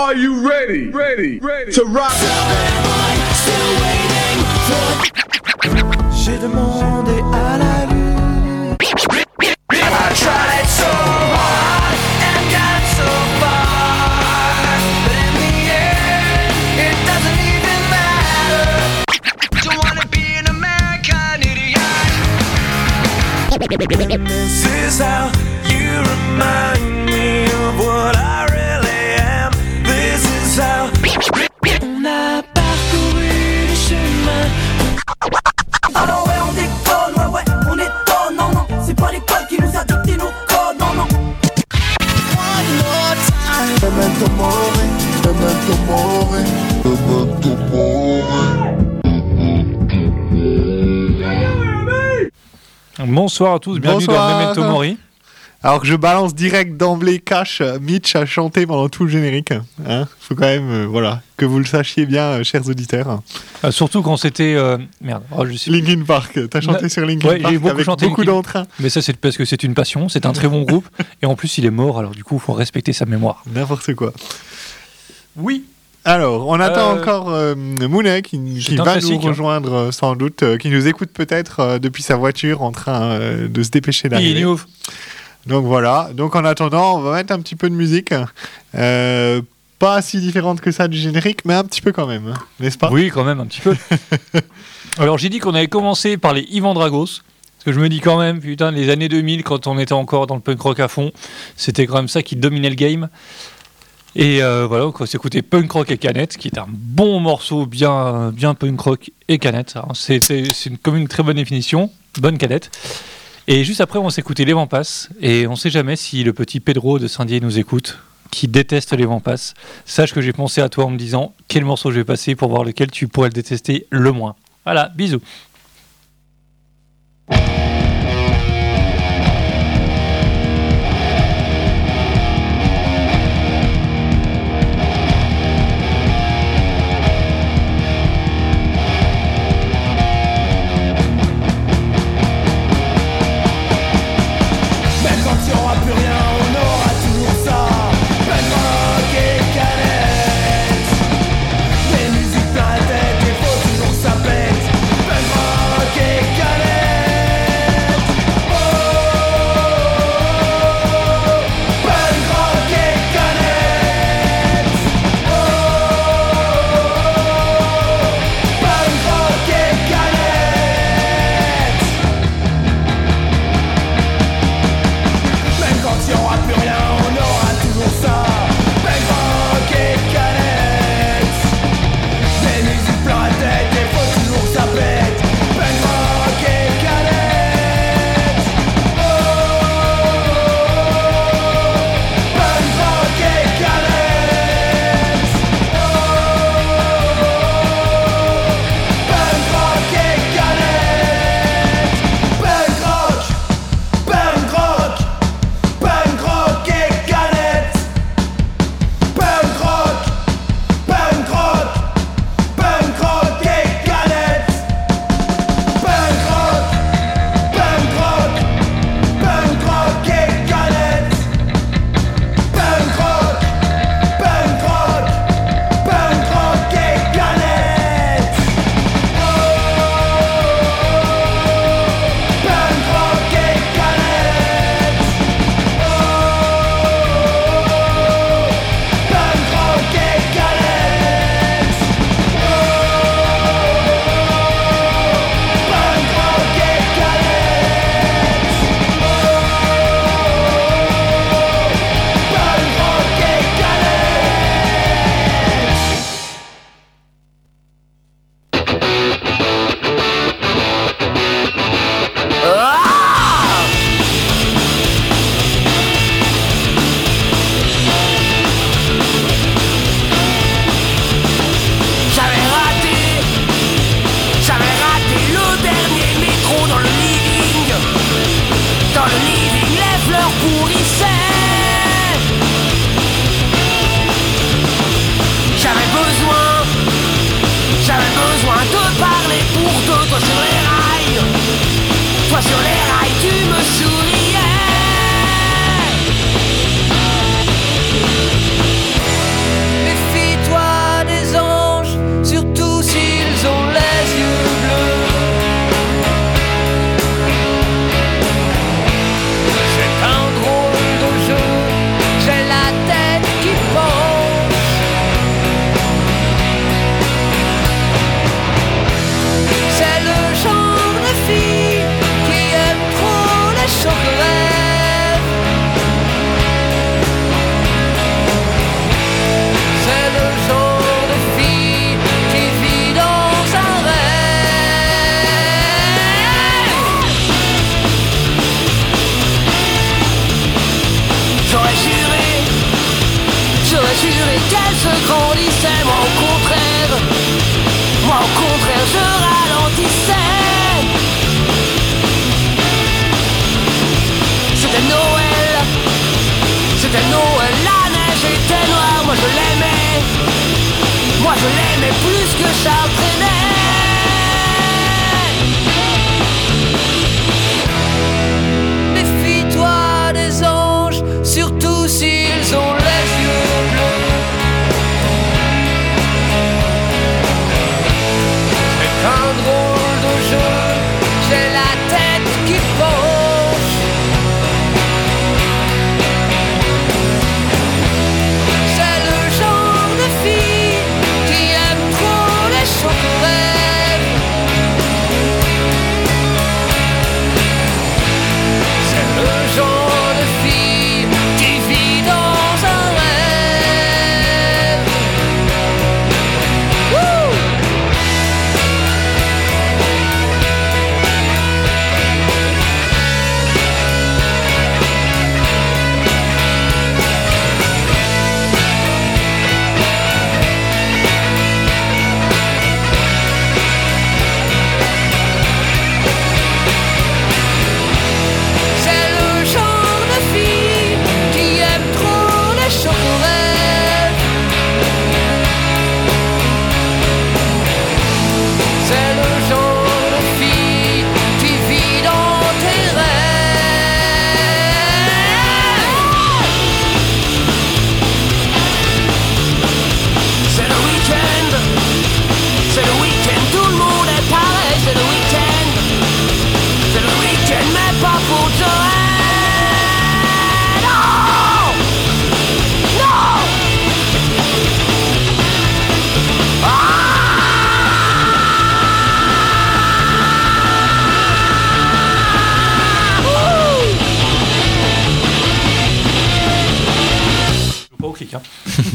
Are you ready? Ready? Ready to rock? J'ai demandé à la lune. I tried so hard and got so far, but in the end, it doesn't even matter. Don't wanna be an American idiot. This is how Bonsoir à tous, bienvenue Bonsoir. dans Memento Mori. Alors que je balance direct d'emblée cash, Mitch a chanté pendant tout le générique. Hein Faut quand même, euh, voilà, que vous le sachiez bien, euh, chers auditeurs. Euh, surtout quand c'était. euh, Merde, oh, je sais- Linkin Park, t'as chanté Na- sur Linkin Ouais, Park j'ai beaucoup avec chanté beaucoup Linkin- d'entrain. Mais ça, c'est parce que c'est une passion, c'est un très bon groupe. Et en plus, il est mort, alors du coup, il faut respecter sa mémoire. N'importe quoi. Oui. Alors, on attend Euh, encore euh, Mounet qui, va nous hein. rejoindre euh, sans doute, euh, qui nous écoute peut-être depuis sa voiture en train de se dépêcher d'arriver. Donc voilà, donc en attendant, on va mettre un petit peu de musique. Pas si différente que ça du générique, mais un petit peu quand même, hein, n'est-ce pas? Oui, quand même, un petit peu. alors, j'ai dit qu'on avait commencé par les Ivan Dragos. Parce que je me dis quand même, putain, les années 2000, quand on était encore dans le punk rock à fond, c'était quand même ça qui dominait le game. Et euh, voilà, on s'écoutait Punk Rock et Canette, qui est un bon morceau bien, bien punk rock et canette. C'est une, comme une très bonne définition, bonne canette. Et juste après, on s'écoutait Les Vampas. Et on sait jamais si le petit Pedro de Saint-Dié nous écoute, qui déteste Les Vampas. Sache que j'ai pensé à toi en me disant quel morceau je vais passer pour voir lequel tu pourrais le détester le moins. Voilà, bisous.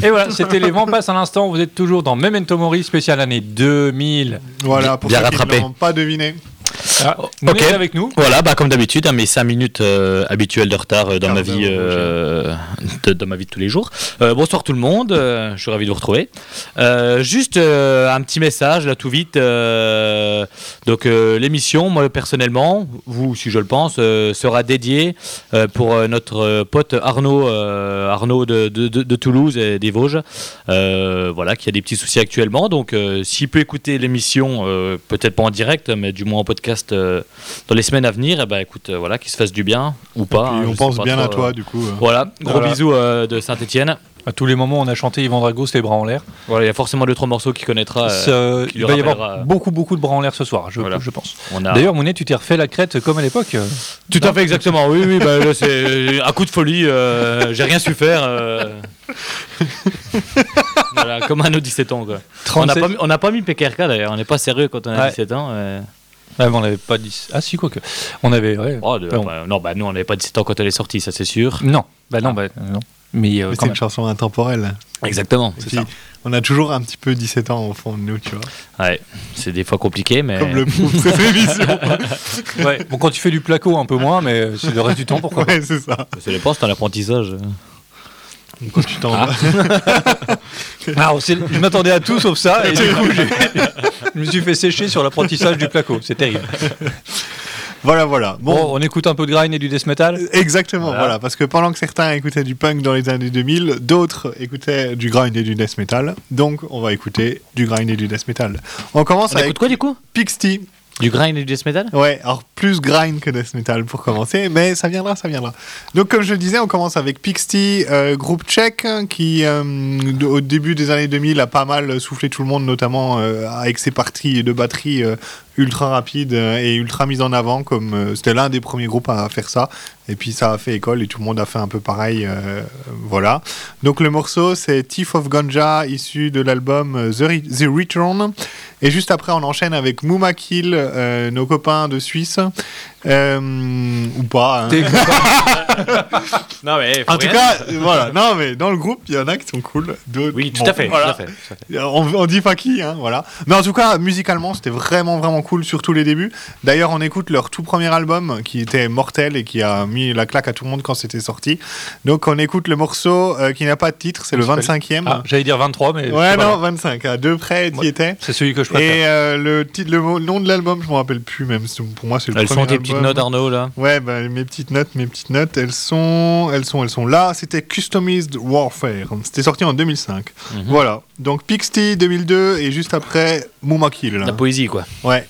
Et voilà, c'était les vents passent à l'instant. Vous êtes toujours dans Memento Mori, spécial année 2000. Voilà, pour Bien ceux qui ne l'ont pas deviné. Ah, êtes avec nous. Voilà, bah, comme d'habitude, hein, mes 5 minutes euh, habituelles de retard euh, dans, ma vie, euh, de, dans ma vie de tous les jours. Bonsoir tout le monde, je suis ravi de vous retrouver. Juste un petit message, là tout vite. donc l'émission, moi personnellement, vous si je le pense, sera dédiée pour notre pote Arnaud, Arnaud de, de- Toulouse et des Vosges, voilà, qui a des petits soucis actuellement. Donc s'il peut écouter l'émission, peut-être pas en direct, mais du moins en podcast euh, dans les semaines à venir, eh ben, écoute, euh, voilà, qu'il se fasse du bien ou pas. Et hein, on pense pas bien trop, à toi, euh, du coup. euh. Voilà, gros Voilà. bisous euh, de Saint-Etienne. À tous les moments, on a chanté Yvan Dragos, les bras en l'air. Voilà, il y a forcément deux trois morceaux qu'il connaîtra. Euh, qui il va y avoir beaucoup, beaucoup de bras en l'air ce soir, je, Voilà. je pense. a... D'ailleurs, Mounet, tu t'es refait la crête comme à l'époque. Tout à fait, exactement. Oui, oui, bah, c'est un coup de folie. euh, J'ai rien su faire. euh. voilà, comme à nos 17 ans. Quoi. On n'a 37. pas, mis- on n'a pas mis PKRK d'ailleurs. On n'est pas sérieux quand on a Ouais. 17 ans. Ah, mais on n'avait pas dit. Ah, si, quoi que. On avait. Ouais. Oh, de- bah, non, bah, nous, on n'avait pas 17 ans quand elle est sortie, ça c'est sûr. Non, bah non, bah non. Mais, euh, Mais c'est une chanson intemporelle. Exactement, Et c'est puis, ça. on a toujours un petit peu 17 ans au fond de nous, tu vois. Ouais, c'est des fois compliqué, mais. Comme le prouve cette émission. Ouais. Bon, quand tu fais du placo, un peu moins, mais euh, c'est le reste du temps, pourquoi ouais, c'est ça. Ça dépend, c'est un apprentissage. Quand tu t'en Ah. Alors, c'est- je m'attendais à tout sauf ça, et du coup, je me suis fait sécher sur l'apprentissage du placo. C'est terrible. Voilà, voilà. Bon, Bon, on écoute un peu de grind et du death metal. Exactement, Voilà. voilà. Parce que pendant que certains écoutaient du punk dans les années 2000, d'autres écoutaient du grind et du death metal. Donc, on va écouter du grind et du death metal. On commence On avec écoute quoi du coup? Pixty. Du grind et du death metal? Ouais, alors plus grind que death metal pour commencer, mais ça viendra, ça viendra. Donc comme je le disais, on commence avec Pixty, euh, groupe tchèque hein, qui euh, au début des années 2000 a pas mal soufflé tout le monde, notamment euh, avec ses parties de batterie euh, ultra rapides euh, et ultra mises en avant, comme euh, c'était l'un des premiers groupes à faire ça. Et puis ça a fait école et tout le monde a fait un peu pareil, euh, voilà. Donc le morceau c'est Thief of Ganja, issu de l'album The, The Return. Et juste après, on enchaîne avec Mouma Kill, euh, nos copains de Suisse. Euh, ou pas. hein. Non, mais. faut En tout cas, voilà. Non, mais dans le groupe, il y en a qui sont cool. d'autres- Oui, tout bon, à fait. voilà. tout à fait, tout à fait. On, on dit pas qui, hein, voilà. Mais en tout cas, musicalement, c'était vraiment, vraiment cool, surtout les débuts. D'ailleurs, on écoute leur tout premier album, qui était mortel et qui a mis la claque à tout le monde quand c'était sorti. Donc, on écoute le morceau euh, qui n'a pas de titre, c'est le 25e. Ah, J'allais dire 23, mais. ouais, non, grave. 25, à deux près, tu Ouais. étais. C'est celui que je préfère. Et euh, le, titre, le, nom de l'album, je me rappelle plus même. C'est- Pour moi, c'est le Elles premier sont tes petites notes, Arnaud, là Ouais, bah, mes petites notes, mes petites notes, elles sont, elles sont, elles sont là. C'était Customized Warfare. C'était sorti en 2005. Mhm. Voilà. Donc Pixty 2002 et juste après Mouma Kill. là. La poésie, quoi. Ouais.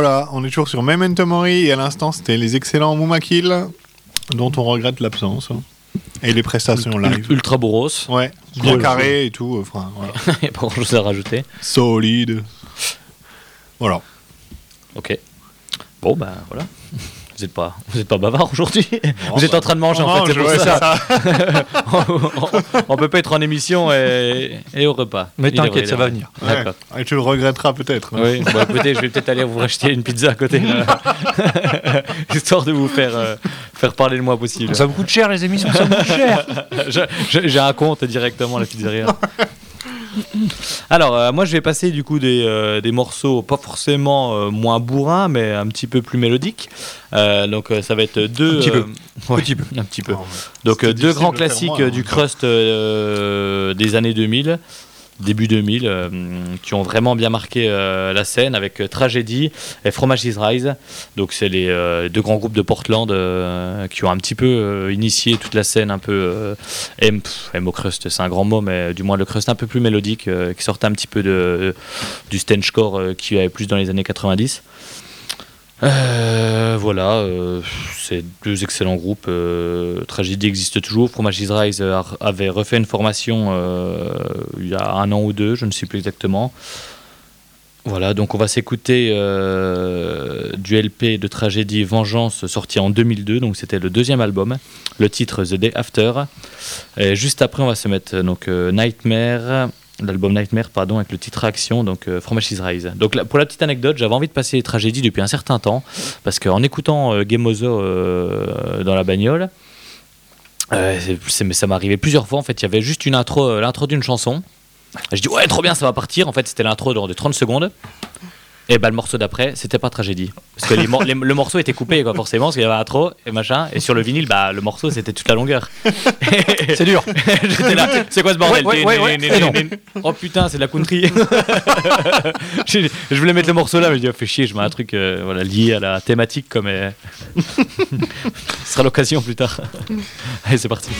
Voilà, on est toujours sur Memento Mori et à l'instant c'était les excellents Moumakil dont on regrette l'absence. hein. Et les prestations live. Ultra bourros. Ouais, bien Cool. carré et tout. Enfin, voilà. Il n'y a pas grand chose à rajouter. Solide. Voilà. Ok. Bon, ben voilà. Vous n'êtes pas, vous êtes pas bavard aujourd'hui. vous êtes bah, en train de manger, on en fait, c'est pour ça. c'est on, on peut pas être en émission et, et au repas. Mais t'inquiète, ça va venir. Ouais. Et tu le regretteras peut-être. Oui, bon, écoutez, je vais peut-être aller vous racheter une pizza à côté, là. histoire de vous faire, euh, faire parler le moins possible. Ça vous coûte cher les émissions, ça vous coûte cher. J'ai un compte directement à la pizzeria. Alors, euh, moi, je vais passer du coup des, euh, des morceaux pas forcément euh, moins bourrins, mais un petit peu plus mélodiques. Donc, ça va être deux. Un petit peu. ouais, un petit peu. Oh, ouais. Donc, deux grands classiques en du crust des années 2000, début 2000, euh, qui ont vraiment bien marqué euh, la scène avec euh, Tragedy et Fromage is Rise. Donc, c'est les deux grands groupes de Portland qui ont un petit peu initié toute la scène un peu M, emo crust, c'est un grand mot, mais du moins le crust un peu plus mélodique, qui sortait un petit peu de, du stenchcore qui avait plus dans les années 90. Euh, voilà, euh, c'est deux excellents groupes. Euh, Tragédie existe toujours. Fromage is Rise euh, avait refait une formation il y a un an ou deux, je ne sais plus exactement. Voilà, donc on va s'écouter du LP de Tragédie Vengeance sorti en 2002, donc c'était le deuxième album. Le titre The Day After. Et juste après, on va se mettre donc Nightmare, l'album Nightmare, pardon, avec le titre Action, donc euh, From Ashes Rise. Donc pour la petite anecdote, j'avais envie de passer les tragédies depuis un certain temps, parce qu'en écoutant euh, Gemozo euh, dans la bagnole, euh, ça arrivé plusieurs fois. En fait, il y avait juste euh, l'intro d'une chanson. Je dis ouais, trop bien, ça va partir. En fait, c'était l'intro de 30 secondes. Et bah, le morceau d'après, c'était pas tragédie. Parce que les mor- les- le morceau était coupé, quoi, forcément, parce qu'il y avait intro et machin. Et sur le vinyle, bah, le morceau, c'était toute la longueur. C'est dur. J'étais là, c'est quoi ce bordel? Ouais, ouais, ouais, ouais. Et non. Oh putain, c'est de la country. J'ai- je voulais mettre le morceau là, mais je dis, oh, fais chier, je mets un truc euh, voilà, lié à la thématique, comme. euh, Ce sera l'occasion plus tard. Allez, c'est parti.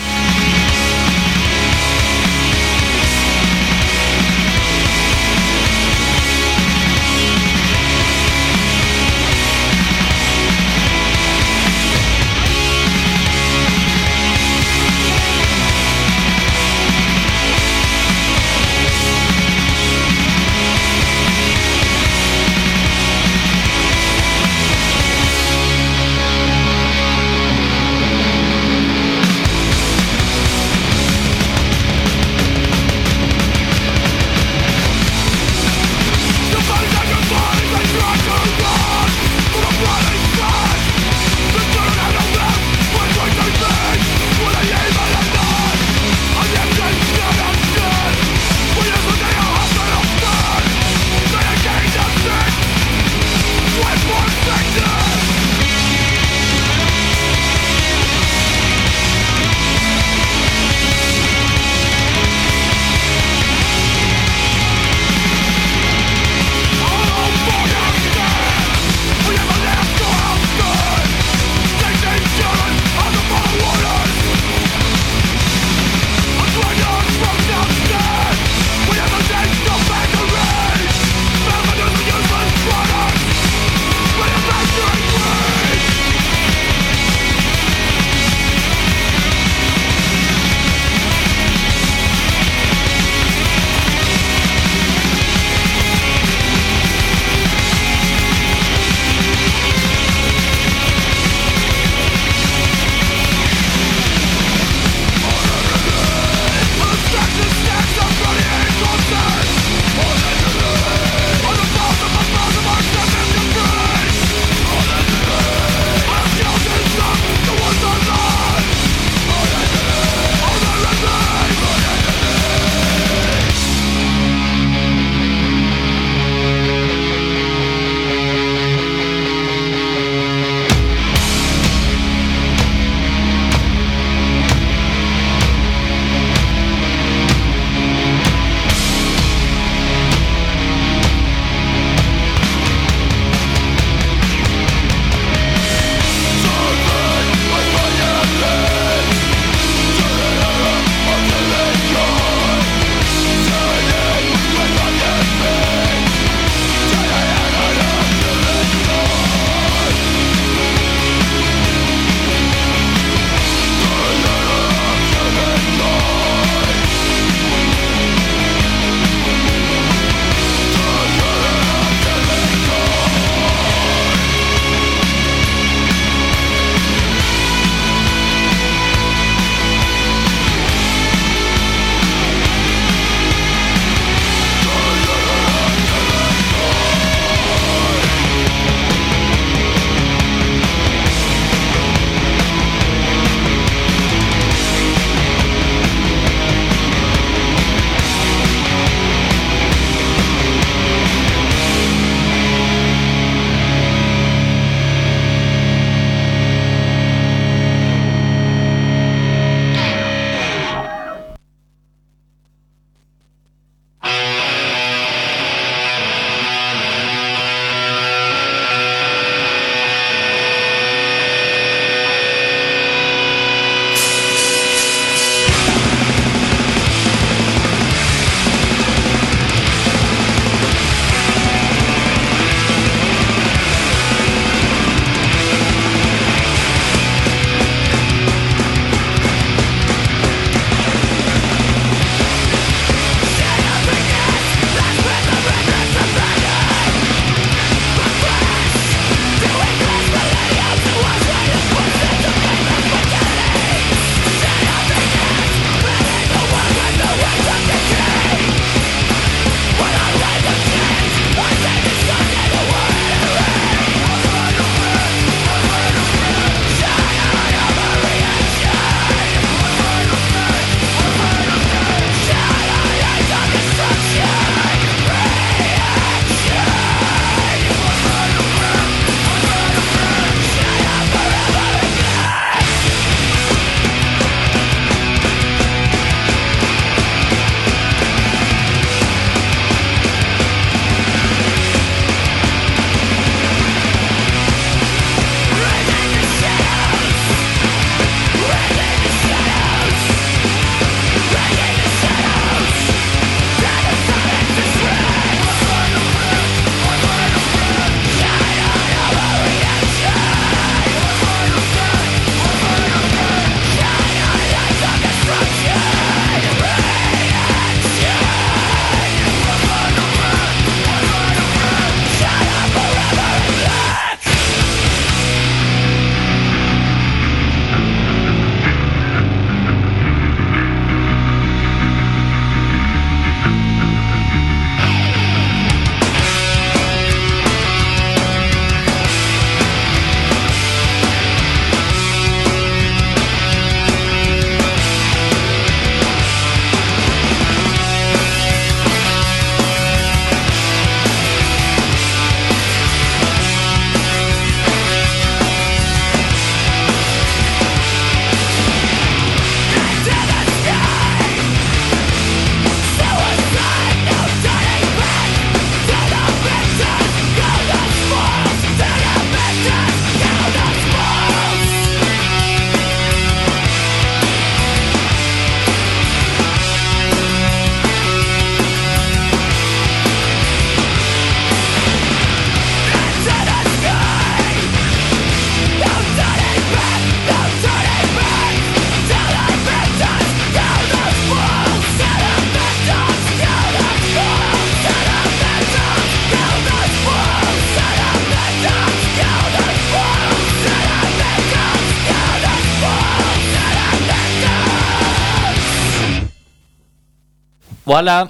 Voilà.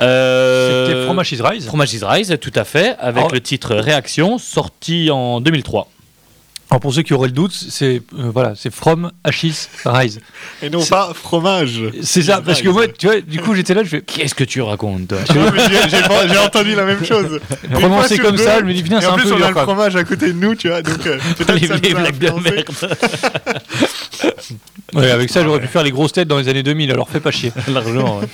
Euh, C'était Fromage is Rise. Fromage is Rise, tout à fait, avec le titre Réaction, sorti en 2003. Alors pour ceux qui auraient le doute, c'est euh, voilà, c'est From Ashes Rise. Et non pas fromage. C'est ça, parce que moi, tu vois, du coup j'étais là, je fais Qu'est-ce que tu racontes toi? J'ai entendu la même chose. Sur comme ça, je me dis putain, c'est en un plus, peu on a le fromage à côté de nous, tu vois, donc euh, peut-être Les, blagues de merde, Ouais, avec ça, j'aurais pu faire les grosses têtes dans les années 2000, alors fais pas chier. largement. ouais.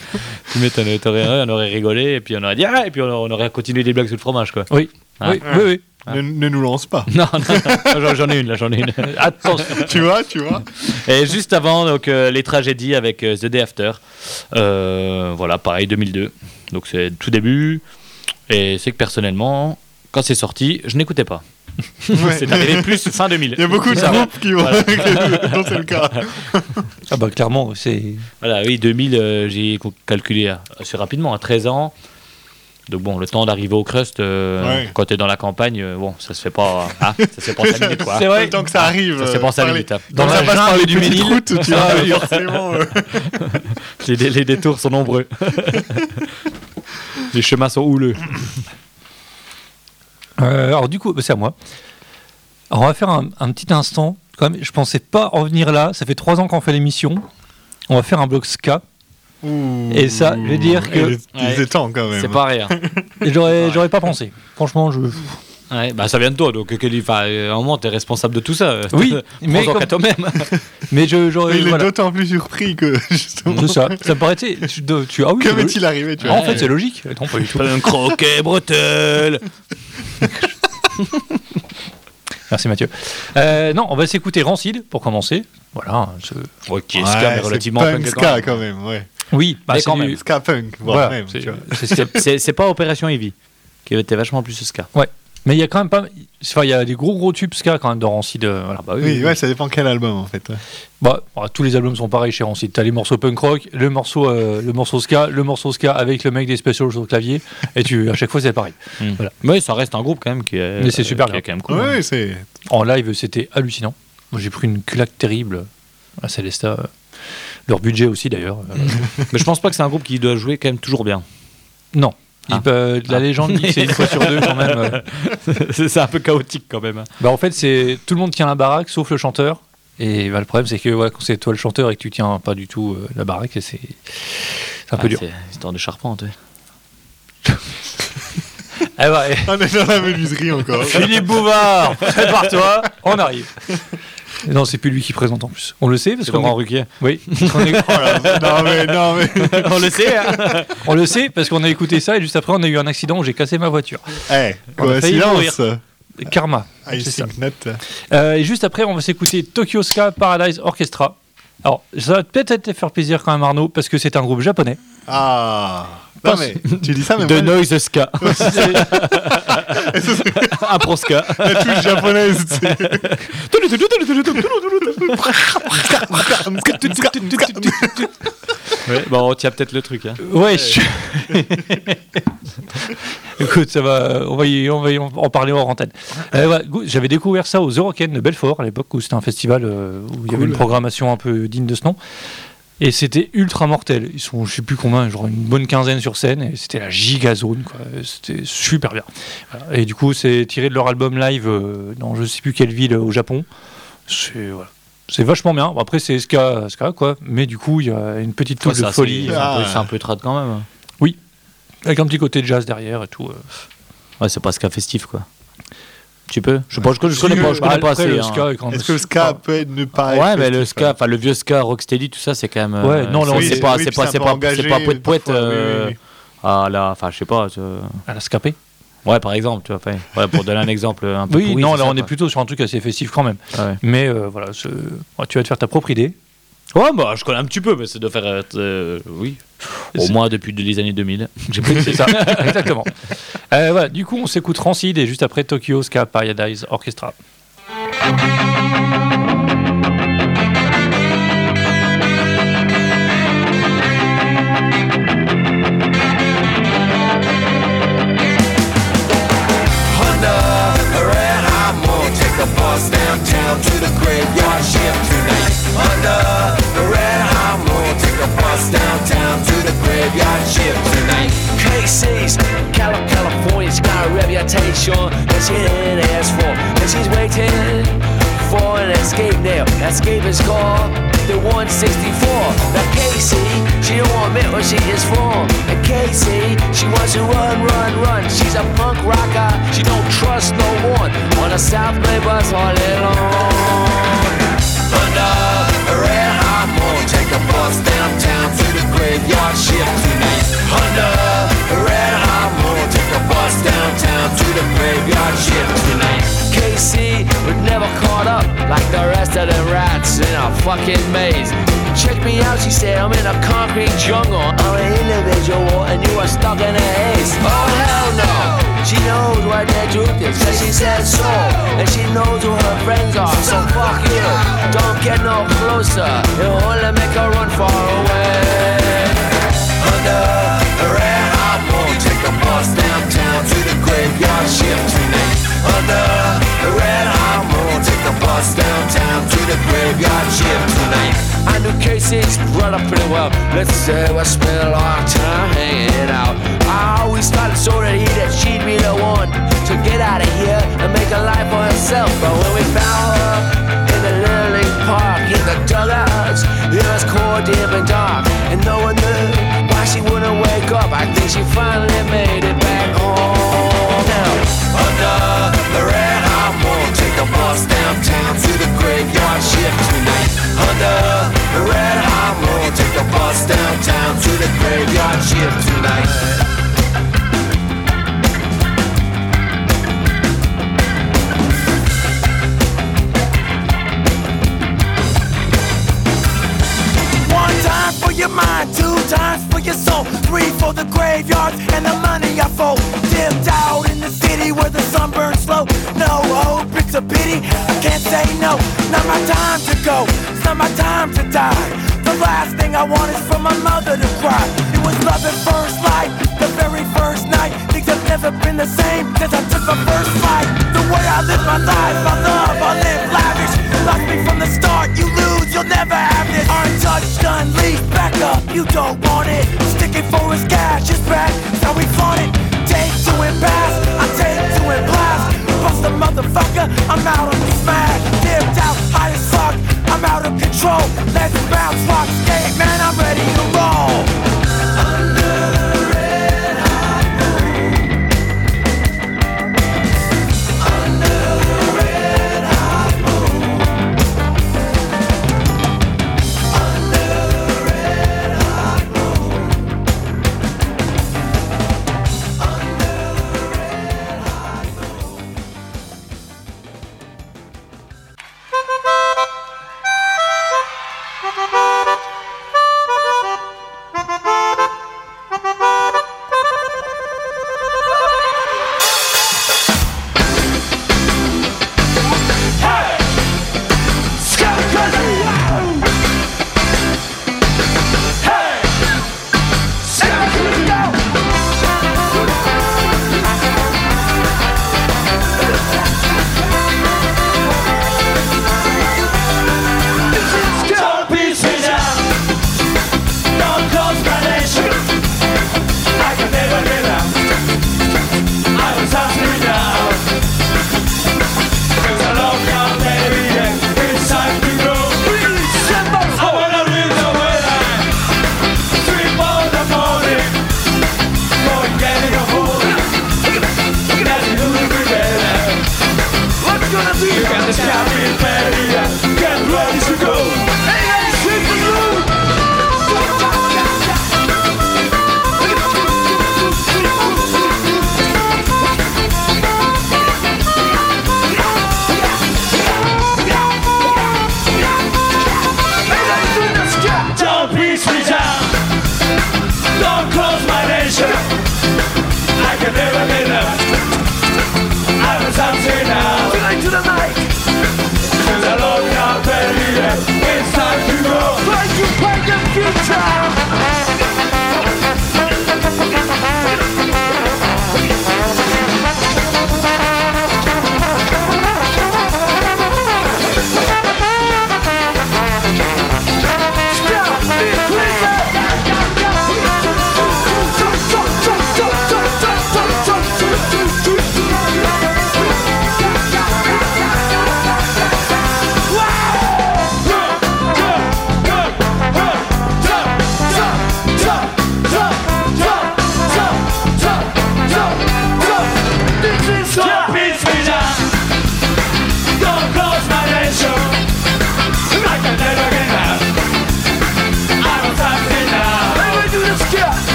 Tu m'étonnes, on aurait rigolé, et puis on aurait dit ah, et puis on aurait, on aurait continué des blagues sur le fromage, quoi. Oui, Ah. oui, oui, oui. Ne, ne nous lance pas. Non, non, non, j'en- ai une, là, j'en ai une. Attention. tu vois, tu vois. Et juste avant, donc, euh, les tragédies avec euh, The Day After. Euh, voilà, pareil, 2002. Donc c'est le tout début. Et c'est que personnellement, quand c'est sorti, je n'écoutais pas. Ouais. C'est arrivé plus fin 2000. Il y a beaucoup de groupes qui vont. dont c'est le cas. Ah bah clairement, c'est. Voilà, oui, 2000, euh, j'ai calculé assez rapidement, à 13 ans. Donc bon, le temps d'arriver au crust, euh, Ouais. quand t'es dans la campagne, euh, bon, ça se fait pas, hein, ça se fait pas en 5 minutes, quoi. C'est vrai. Le temps que ça arrive. Ça se fait pas en 5 par les- minutes. hein. Dans la ça passe par les du Ménil. routes, tu Ah vois, oui. forcément. euh, Les, les- les détours sont nombreux. les chemins sont houleux. Euh, alors du coup, c'est à moi. Alors on va faire un, un petit instant. Quand même, je pensais pas en venir là. Ça fait trois ans qu'on fait l'émission. On va faire un bloc ska. Ouh. Et ça, je vais dire que- Il est- il Ouais. temps quand même. C'est pas rien. Et j'aurais, j'aurais pas pensé. Franchement, je. Ouais, bah ça vient de toi, donc euh, à un moment t'es responsable de tout ça. Oui, mais comme- qu'à toi-même. Mais je, j'aurais. Mais il est d'autant plus surpris que justement. C'est ça. Ça me paraissait. Tu, tu- ah oui. Que m'est-il arrivé, tu Ah, vois en fait, c'est logique. Non, pas du tout. Un croquet bretelle. Merci Mathieu. Euh, non, on va s'écouter Rancid pour commencer. Voilà. ce- Ouais, ska, mais c'est relativement punk ska même. quand même, ouais. Oui, bah, Mais c'est quand du- même. Ska punk, voire Voilà, même, c'est- pas Opération Ivy, qui était vachement plus ska. Mais il y a quand même pas. Enfin, il y a des gros gros tubes ska quand même dans Rancid. euh, Voilà, bah oui. Oui, ouais, ça dépend quel album en fait. Bah, bah, tous les albums sont pareils chez Rancid. T'as les morceaux punk rock, le morceau, euh, le morceau ska, le morceau ska avec le mec des specials sur le clavier, et tu, à chaque fois c'est pareil. Voilà. Mais ça reste un groupe quand même qui est. Mais c'est super qui bien. est quand même cool. Ouais, c'est. En live, c'était hallucinant. J'ai pris une claque terrible à Célesta. Euh, Leur budget aussi d'ailleurs. Euh, Mais je pense pas que c'est un groupe qui doit jouer quand même toujours bien. non. Ah. peut- la légende dit que c'est une fois sur deux quand même. euh. c'est un peu chaotique quand même. hein. Bah, en fait, c'est tout le monde tient la baraque sauf le chanteur. Et bah, le problème, c'est que ouais, quand c'est toi le chanteur et que tu tiens pas du tout euh, la baraque, c'est un peu Ah, dur. C'est histoire de charpente. ouais. Eh, On est dans la menuiserie encore. Philippe Bouvard, prépare-toi, on arrive. Non, c'est plus lui qui présente en plus. On le sait parce qu'on Laurent est- Ruquier. Oui, on, est- non mais, non mais. On le sait. hein. on le sait parce qu'on a écouté ça et juste après on a eu un accident où j'ai cassé ma voiture. Eh, coïncidence. Karma. I c'est ça. think not. Euh, et juste après, on va s'écouter Tokyo Ska Paradise Orchestra. Alors, ça va peut-être te faire plaisir quand même, Arnaud, parce que c'est un groupe japonais. Ah. Non mais, tu dis ça, mais De moi, noise ska. Un pro ska. la touche japonaise, tu sais. Ouais, bon, on tient peut-être le truc. Hein. Ouais. je- Écoute, ça va, on va y, on va y en parler hors antenne. Euh, ouais, go- J'avais découvert ça aux Eurocaines de Belfort à l'époque où c'était un festival euh, où il y avait une programmation un peu digne de ce nom. Et c'était ultra mortel. Ils sont, je sais plus combien, genre une bonne quinzaine sur scène. Et c'était la gigazone, quoi. C'était super bien. Voilà. Et du coup, c'est tiré de leur album live euh, dans je sais plus quelle ville euh, au Japon. C'est voilà. C'est vachement bien. Bon, après, c'est ska, ska, quoi. Mais du coup, il y a une petite touche Ouais, de folie. C'est un, peu- Ah. c'est un peu trad quand même. Avec un petit côté de jazz derrière et tout. euh. Ouais, c'est pas ska festif quoi. Tu peux Je sais pas, je connais, pas, je connais pas assez. le hein. Est-ce que le ska peut être ne pas être Ouais, mais le ska, enfin le vieux ska, rocksteady, tout ça, c'est quand même. Ouais, non, là, on c'est est- c'est pas, c'est pas, c'est pas, c'est pas poète poète. euh. Ah là, enfin, je sais pas. à la scapé Ouais, par exemple, tu vois. Ouais, pour donner un exemple un peu. Oui, pourri, non, là ça, on est plutôt sur un truc assez festif quand même. Ouais. Mais euh, voilà, ce- ouais, tu vas te faire ta propre idée. Ouais, bah, je connais un petit peu, mais ça doit faire. euh, oui. Au C'est- moins depuis les années 2000. J'ai pris C'est ça, exactement. Euh, voilà, du coup, on s'écoute Rancid et juste après Tokyo Ska Paradise Orchestra. She is from. And Casey, she wants to run, run, run. She's a punk rocker. She don't trust no one. On a South bus all day long. Under a red hot moon, take the bus downtown to the graveyard shift tonight. Under a red hot moon, take the bus downtown to the graveyard shift tonight. Casey was never caught up like the rest of the rats in a fucking maze. Check me out, she said, I'm in a concrete jungle. I'm an individual and you are stuck in a haze. Oh hell no! She knows what the truth is, cause she said so. And she knows who her friends are, so fuck you. Don't get no closer, it'll only make her run far away. Under a red hot moon, take the bus downtown to the graveyard shift tonight. Under the red hot moon, take the bus downtown to the graveyard shift tonight. I knew Casey's brother pretty well. Let's say we spent a lot of time hanging out. I always thought it so that he that she'd be the one to get out of here and make a life for herself. But when we found her in the League Park, in the dugouts, it was cold, dim, and dark, and no one knew why she wouldn't wake up. I think she finally made it back home. Now, under the red hot moon, take bus downtown to the graveyard shift tonight. Under the red hot moon, take bus downtown to the graveyard shift tonight. Mind, two times for your soul, three for the graveyards and the money I fold. Dipped out in the city where the sun burns slow. No hope, it's a pity. I can't say no. Not my time to go. It's not my time to die. The last thing I want is for my mother to cry. It was love at first light, the very first night. Things have never been the same since I took my first flight. The way I live my life, I love, I live lavish. Lost me from the start, you lose, you'll never have this. Untouched, unleashed, back up, you don't want it. Sticking for his cash, his back, so we flaunt it. Take to and pass, I take to and blast. Bust a motherfucker, I'm out on the smash. Dipped out, high as fuck, I'm out of control. Let's bounce, rock, skate, man, I'm ready to roll.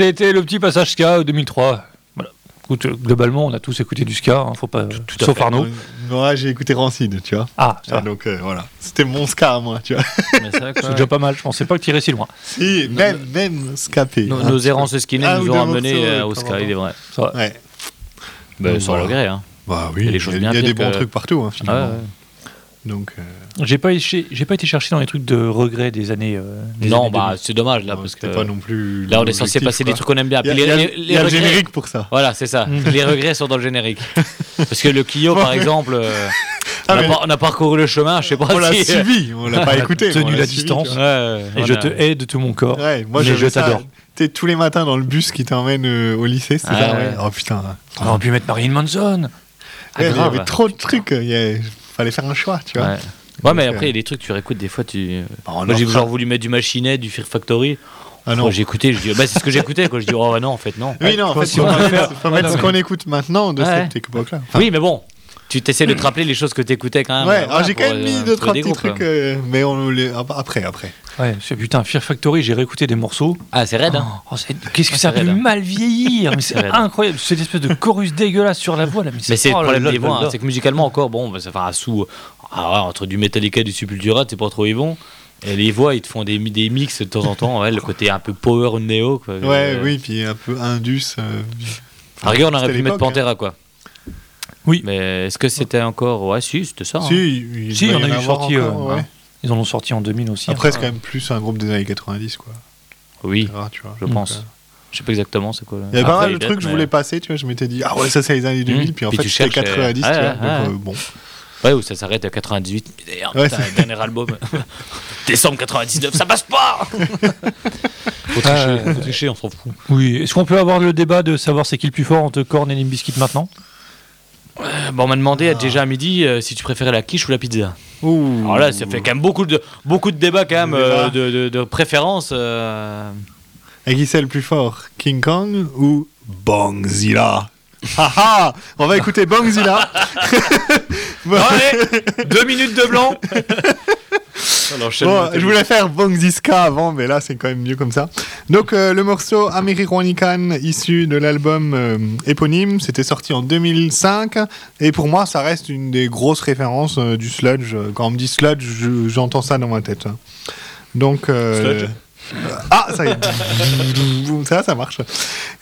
C'était le petit passage ska 2003. Voilà. Écoute, globalement, on a tous écouté du ska, hein, faut pas. sauf. Arnaud. Moi, j'ai écouté Rancid, tu vois. Ah, ça va. donc euh, voilà, c'était mon ska, moi, tu vois. C'est vrai que, C'est ouais. déjà pas mal. Je pensais pas que tirer si loin. Si, même, même scapé. Nos, hein. nos errances skinny ou nous ont amenés morceaux, euh, au même. il est vrai. Ça va. Ouais. Bah, Donc, sans voilà. regret. Hein. Bah oui, Il y a des y a, bons que- trucs partout, hein, Ah, finalement. ouais. Donc, euh, J'ai pas, éché- j'ai pas été chercher dans les trucs de regret des années. euh, des Non, années bah 2000. c'est dommage là parce que pas non plus. là on est censé passer des trucs qu'on aime bien. Il y a, y les- le regrets- générique pour ça. Voilà, c'est ça. les regrets sont dans le générique. Parce que le Clio, par exemple, euh, Ah, on, a mais- pas- on a parcouru le chemin, je sais pas On l'a si. suivi, on l'a pas écouté. tenu on l'a distance. Et je te hais de tout mon corps. Ouais, moi je t'adore. T'es tous les matins dans le bus qui t'emmène euh, au lycée, c'est ouais. ouais. Oh putain. On aurait pu mettre Marilyn Manson. Ah, Ouais, il y avait trop de trucs. Il y fallait faire un choix, tu vois. Ouais. Ouais, mais après, il y a des trucs, tu réécoutes, des fois, tu. on Moi, j'ai en genre voulu mettre du Machinet, du Fear Factory. Ah non. J'ai écouté, je dis, bah, c'est ce que j'écoutais, quoi. Je dis, oh, non, en fait, non. Oui, non, en fait, si faut on mettre, faire- faut mettre ce qu'on écoute maintenant de cette époque-là. Oui, mais bon, tu t'essaies de te rappeler les choses que t'écoutais quand même. Ouais, voilà, j'ai quand même mis euh, deux, trouver trois petits groupes, trucs, euh, mais on les... après, après. Ouais, putain, Fear Factory, j'ai réécouté des morceaux. Ah, c'est raide, hein. Oh, c'est- Qu'est-ce que Ah, ça a c'est pu raide, hein. mal vieillir Mais c'est incroyable, cette espèce de chorus dégueulasse sur la voix là. Mais c'est le oh là problème là des voix, hein, c'est que musicalement encore, bon, bah, ça un sous. Ah ouais, entre du Metallica et du Sepultura, t'es pas trop ils vont. Et les voix, ils te font des, des mix de temps en temps, ouais, le côté un peu power ou néo. Quoi. Ouais, Euh, oui, puis un peu Indus. euh, À la rigueur, on aurait pu mettre l'époque, Pantera, quoi. Oui. Mais est-ce que c'était encore. Ouais, si, c'était ça. hein. Si, il, Si, doit on y a eu avoir sorti, encore, euh, ouais. Ils en ont sorti en 2000 aussi. Après, hein. c'est quand même plus un groupe des années 90, quoi. Oui, C'est rare, tu vois. je pense. euh, Je sais pas exactement c'est quoi. Il y avait pas mal de trucs que je voulais passer, tu vois. Je m'étais dit, ah ouais, ça c'est les années 2000, Mmh. puis en Puis fait c'était cherches, euh, 90, ouais, tu vois. donc, euh, bon. Ouais, ou ça s'arrête à 98. D'ailleurs, Ouais, putain, le dernier album. Décembre 99, ça passe pas Faut tricher, Ah, faut tricher, on s'en fout. Oui, est-ce qu'on peut avoir le débat de savoir c'est qui le plus fort entre Korn et Limp Bizkit maintenant? Euh, bon, on m'a demandé déjà à midi euh, si tu préférais la quiche ou la pizza. Ouh. Alors là, ça fait quand même beaucoup de, beaucoup de débats quand même, Débat. euh, de, de, de préférences. euh. Et qui c'est le plus fort? King Kong ou Bongzilla Haha On va écouter Bongzilla Bon, Allez, deux minutes de blanc bon, je voulais faire Bongziska avant, mais là c'est quand même mieux comme ça. Donc euh, le morceau Amerironikan, issu de l'album euh, éponyme, c'était sorti en 2005, et pour moi ça reste une des grosses références euh, du sludge. Quand on me dit sludge, je- j'entends ça dans ma tête. Donc... euh, Sludge? Ah, ça y est. ça, ça marche.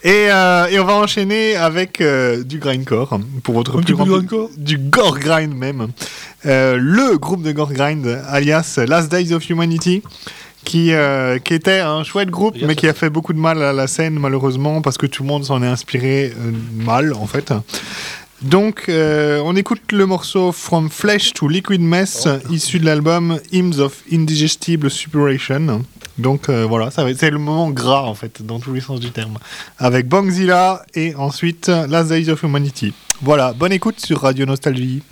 Et, euh, et on va enchaîner avec euh, du grindcore pour votre plus grand du gore grind même. Euh, le groupe de gore grind alias Last Days of Humanity. Qui, qui était un chouette groupe, mais qui a fait beaucoup de mal à la scène, malheureusement, parce que tout le monde s'en est inspiré mal, en fait. Donc, euh, on écoute le morceau From Flesh to Liquid Mess, issu de l'album Hymns of Indigestible Suppuration. Donc euh, voilà, c'est le moment gras en fait, dans tous les sens du terme. Avec Bangzilla et ensuite Last Days of Humanity. Voilà, bonne écoute sur Radio Nostalgie.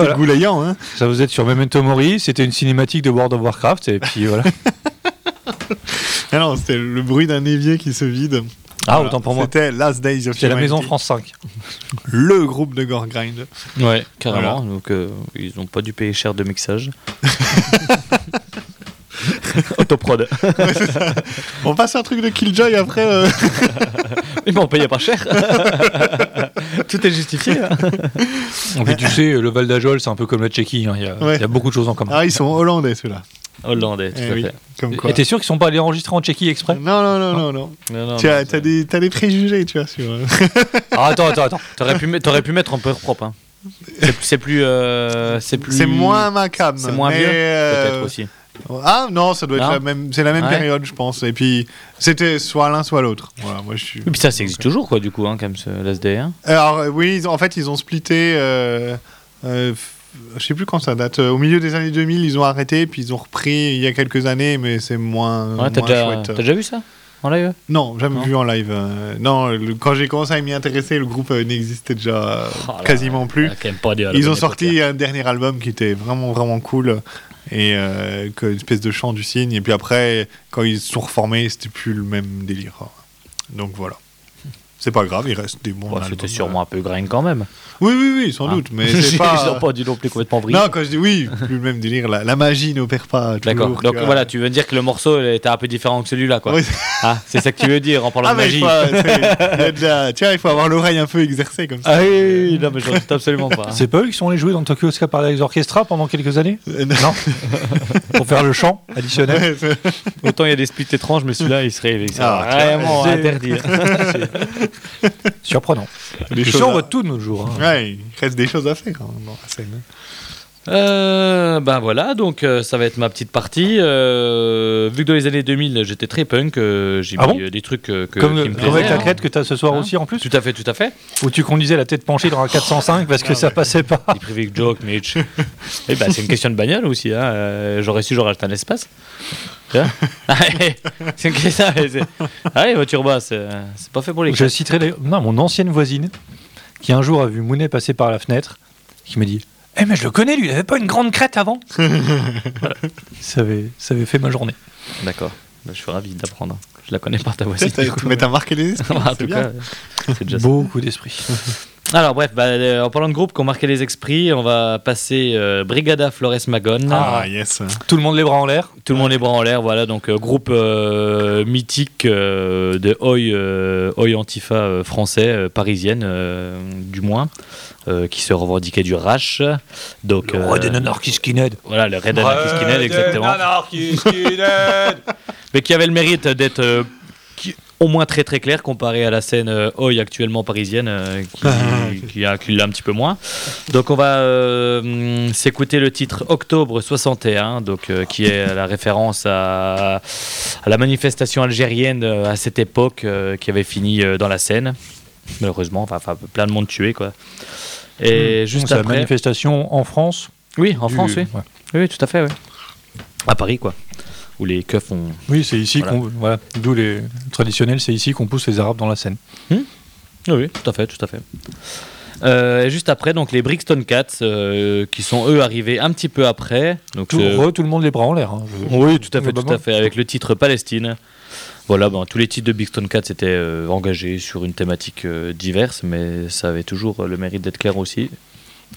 C'était voilà. goulayant, hein. Ça vous êtes sur Memento Mori, c'était une cinématique de World of Warcraft, et puis voilà. Ah non, c'était le bruit d'un évier qui se vide. Ah, Voilà. autant pour moi. C'était Last Days of C'est la maison France 5. Le groupe de Gore Grind. Ouais, carrément. Voilà. Donc, euh, ils n'ont pas dû payer cher de mixage. Autoprod. On passe un truc de Killjoy après. euh. Mais bon, on payait pas cher. Tout est justifié. hein. Puis tu sais, le Val d'Ajol, c'est un peu comme la Tchéquie, hein, il y, a- Ouais. il y a beaucoup de choses en commun. Ah, ils sont hollandais ceux-là. Hollandais, tout Eh à oui, fait. comme quoi. Et t'es sûr qu'ils sont pas allés enregistrer en Tchéquie exprès? Non, non, non, non, non. Non, non, Tu as, des, préjugés, tu vois, sur. euh. Ah, Attends, attends, attends. T'aurais pu, t'aurais pu mettre un peu propre. Hein. C'est- C'est plus, euh, c'est plus. C'est moins macabre. C'est moins mais, vieux, euh, peut-être aussi. Ah non, ça doit être Non la même. C'est la même Ouais. période, je pense. Et puis c'était soit l'un, soit l'autre. Voilà, moi je suis. Et puis ça, ça existe toujours, quoi, du coup, hein, comme ce. Hein. Alors euh, oui, ils en fait, ils ont splitté. euh, euh, je sais plus quand ça date. euh, Au milieu des années 2000, ils ont arrêté, puis ils ont repris il y a quelques années, mais c'est moins, Ouais, t'as moins déjà, chouette. t'as déjà vu ça en live? Non, jamais Non. vu en live. euh, non, le- quand j'ai commencé à m'y intéresser, le groupe euh, n'existait déjà euh, Oh là quasiment plus. Ils ont sorti un dernier album qui était vraiment vraiment cool et euh, une espèce de chant du cygne. Et puis après, quand ils se sont reformés, c'était plus le même délire. Donc voilà. C'est pas grave, il reste des bons Ouais, albums. C'était sûrement un peu grind quand même. Oui, oui, oui, sans Hein. doute. Mais c'est Ils pas. ont pas dû non plus complètement briller. Non, quand je dis oui, plus le même délire. La, la magie n'opère pas. D'accord. Donc voilà, tu veux dire que le morceau était un peu différent que celui-là, quoi. Oui. Ah, c'est ça que tu veux dire en parlant Ah, de magie. faut, c'est- il faut avoir l'oreille un peu exercée comme ça. Ah oui, oui, oui, non, mais je ne absolument pas. C'est pas eux qui sont allés jouer dans Tokyo Ska Paradise Orchestra pendant quelques années Euh, Non Pour faire le chant additionnel Ouais, Autant il y a des splits étranges, mais celui-là, il serait, il serait Ah, vraiment c'est- interdit. Surprenant. Choses ça, on à- voit tout de nos jours. hein. Ouais, il reste des choses à faire hein, dans la scène. Euh, ben voilà, donc euh, ça va être ma petite partie. Euh, vu que dans les années 2000, j'étais très punk, j'ai Ah mis bon des trucs que, Comme, qui me comme avec plaisaient. la hein. crête que tu as ce soir Hein aussi en plus Tout à fait, tout à fait. Où tu conduisais la tête penchée dans un 405 parce que ça passait pas. Privés joke, Mitch. Eh ben, c'est une question de bagnole aussi. Hein. J'aurais su, j'aurais acheté un espace. Ah, c'est une question. Ah oui, voiture basse, c'est pas fait pour les Je citerai les- non, mon ancienne voisine qui un jour a vu Mounet passer par la fenêtre qui m'a dit Eh, mais je le connais, lui, il avait pas une grande crête avant Voilà. ça, avait, ça avait fait ma journée. D'accord. Ben, je suis ravi d'apprendre. Je la connais pas, ta coup. Mais t'as marqué les esprits. en c'est tout bien. cas, c'est déjà. Beaucoup d'esprit. Alors bref, bah, euh, en parlant de groupes qui ont marqué les esprits, on va passer euh, Brigada Flores Magone. Ah, yes. Tout le monde les bras en l'air. Tout le monde les bras en l'air, voilà, donc euh, groupe euh, mythique euh, de Oi, euh, Oi Antifa euh, français, euh, parisienne euh, du moins, euh, qui se revendiquait du rash. Donc, Le euh, roi des skinhead. Voilà, le Red Anarchy Skinhead, exactement. Mais qui avait le mérite d'être euh, au moins très très clair comparé à la scène euh, Oi actuellement parisienne, euh, qui, qui, a- qui l'a un petit peu moins. Donc on va euh, hum, s'écouter le titre Octobre 61, donc, euh, qui est la référence à, à la manifestation algérienne à cette époque qui avait fini dans la Seine. Malheureusement, enfin, enfin, plein de monde tué quoi. Et juste C'est la après, manifestation en France. oui, en du- France, oui. ouais. oui, oui, tout à fait, oui. À Paris, quoi. Où les keufs ont. Oui, c'est ici Voilà. qu'on. Voilà. D'où les traditionnels, c'est ici qu'on pousse les Arabes dans la Seine. Oui, oui, tout à fait, tout à fait. Euh, et juste après, donc les Brixton Cats, euh, qui sont eux arrivés un petit peu après. Donc, Tout, euh, re, tout le monde les bras en l'air. hein. Oui, tout à fait, tout à fait, avec le titre Palestine. Voilà, ben, tous les titres de Brixton Cats étaient engagés sur une thématique diverse, mais ça avait toujours le mérite d'être clair aussi.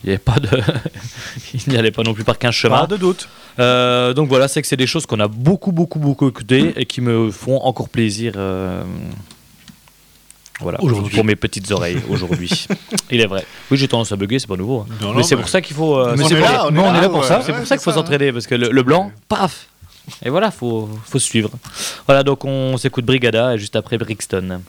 Il n'y avait pas de, il n'y allait pas non plus par 15 chemins. Pas de doute. Euh, donc voilà, c'est que c'est des choses qu'on a beaucoup, beaucoup, beaucoup écoutées et qui me font encore plaisir. euh, voilà, Aujourd'hui. pour mes petites oreilles aujourd'hui. Il est vrai. Oui, j'ai tendance à bugger, c'est pas nouveau. hein. Non, mais c'est mais- pour ça qu'il faut. euh, Mais on est là, on est non, on est là, là pour ouais, ça. c'est ouais, pour ça qu'il faut ça. s'entraider parce que le, le blanc, paf Et voilà, faut, faut suivre. Voilà, donc on s'écoute Brigada et juste après Brixton.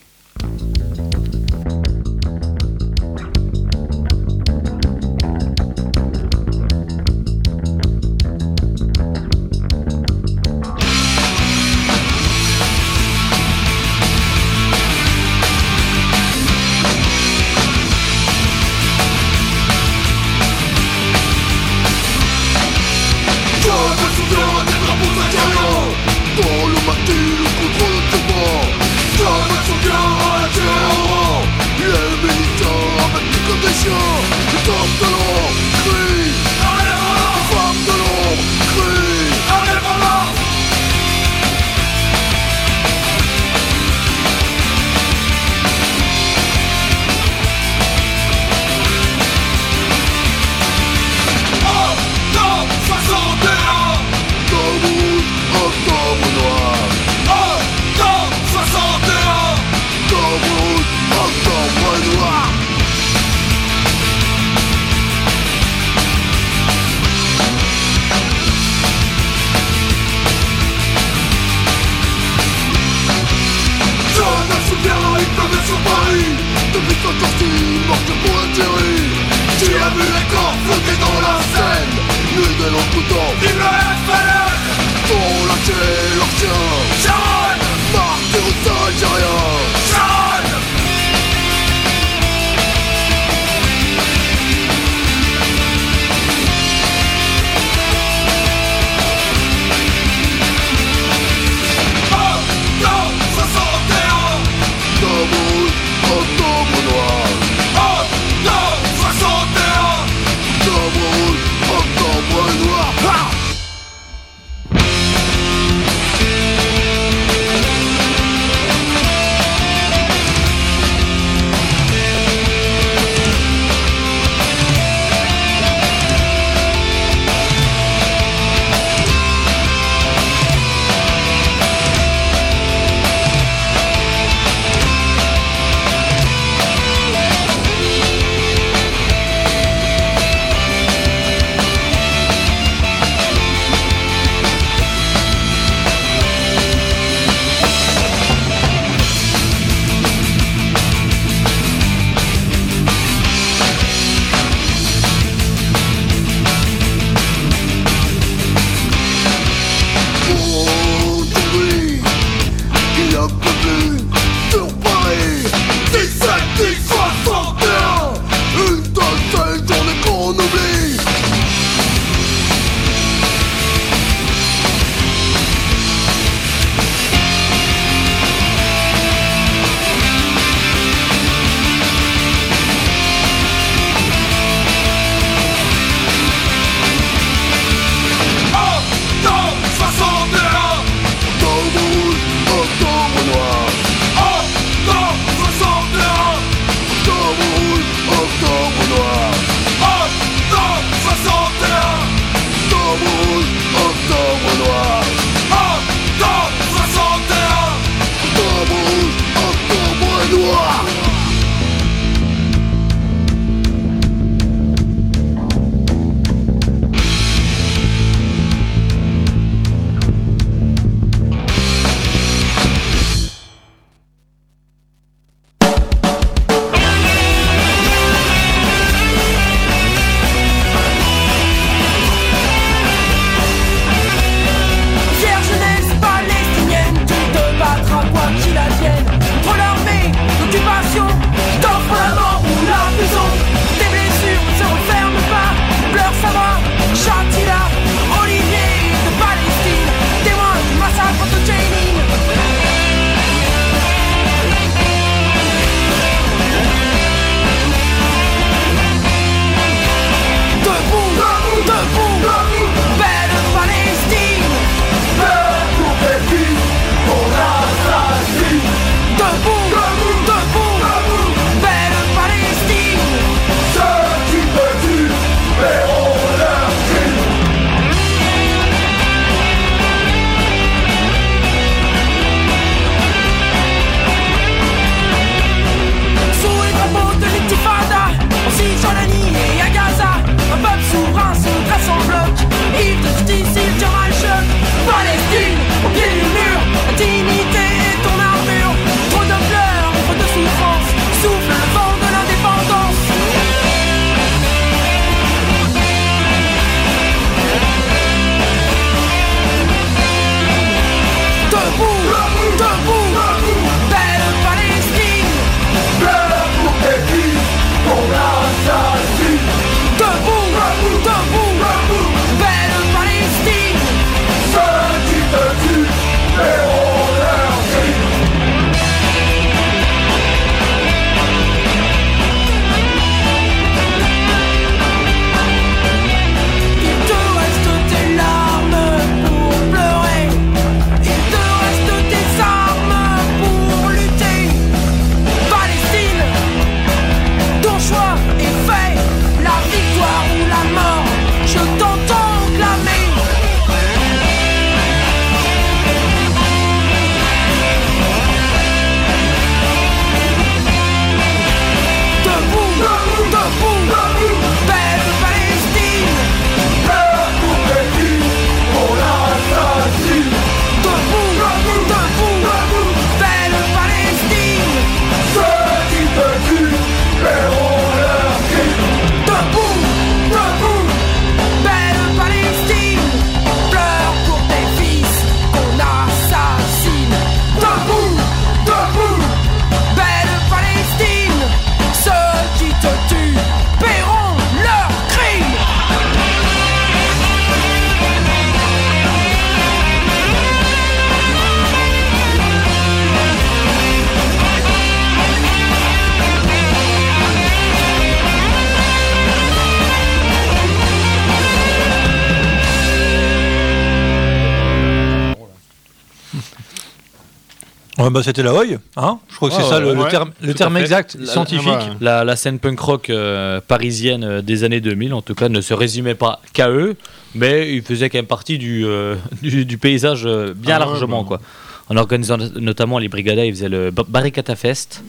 Bah, c'était la Hoy, hein Je crois que c'est ça le, terme, le exact, La- scientifique. ah La, la scène punk rock euh, parisienne euh, des années 2000, en tout cas, ne se résumait pas qu'à eux, mais ils faisaient quand même partie du, euh, du, du paysage bien Ah largement. bah. quoi. En organisant notamment les Brigadas, ils faisaient le Ba- Barricata Fest,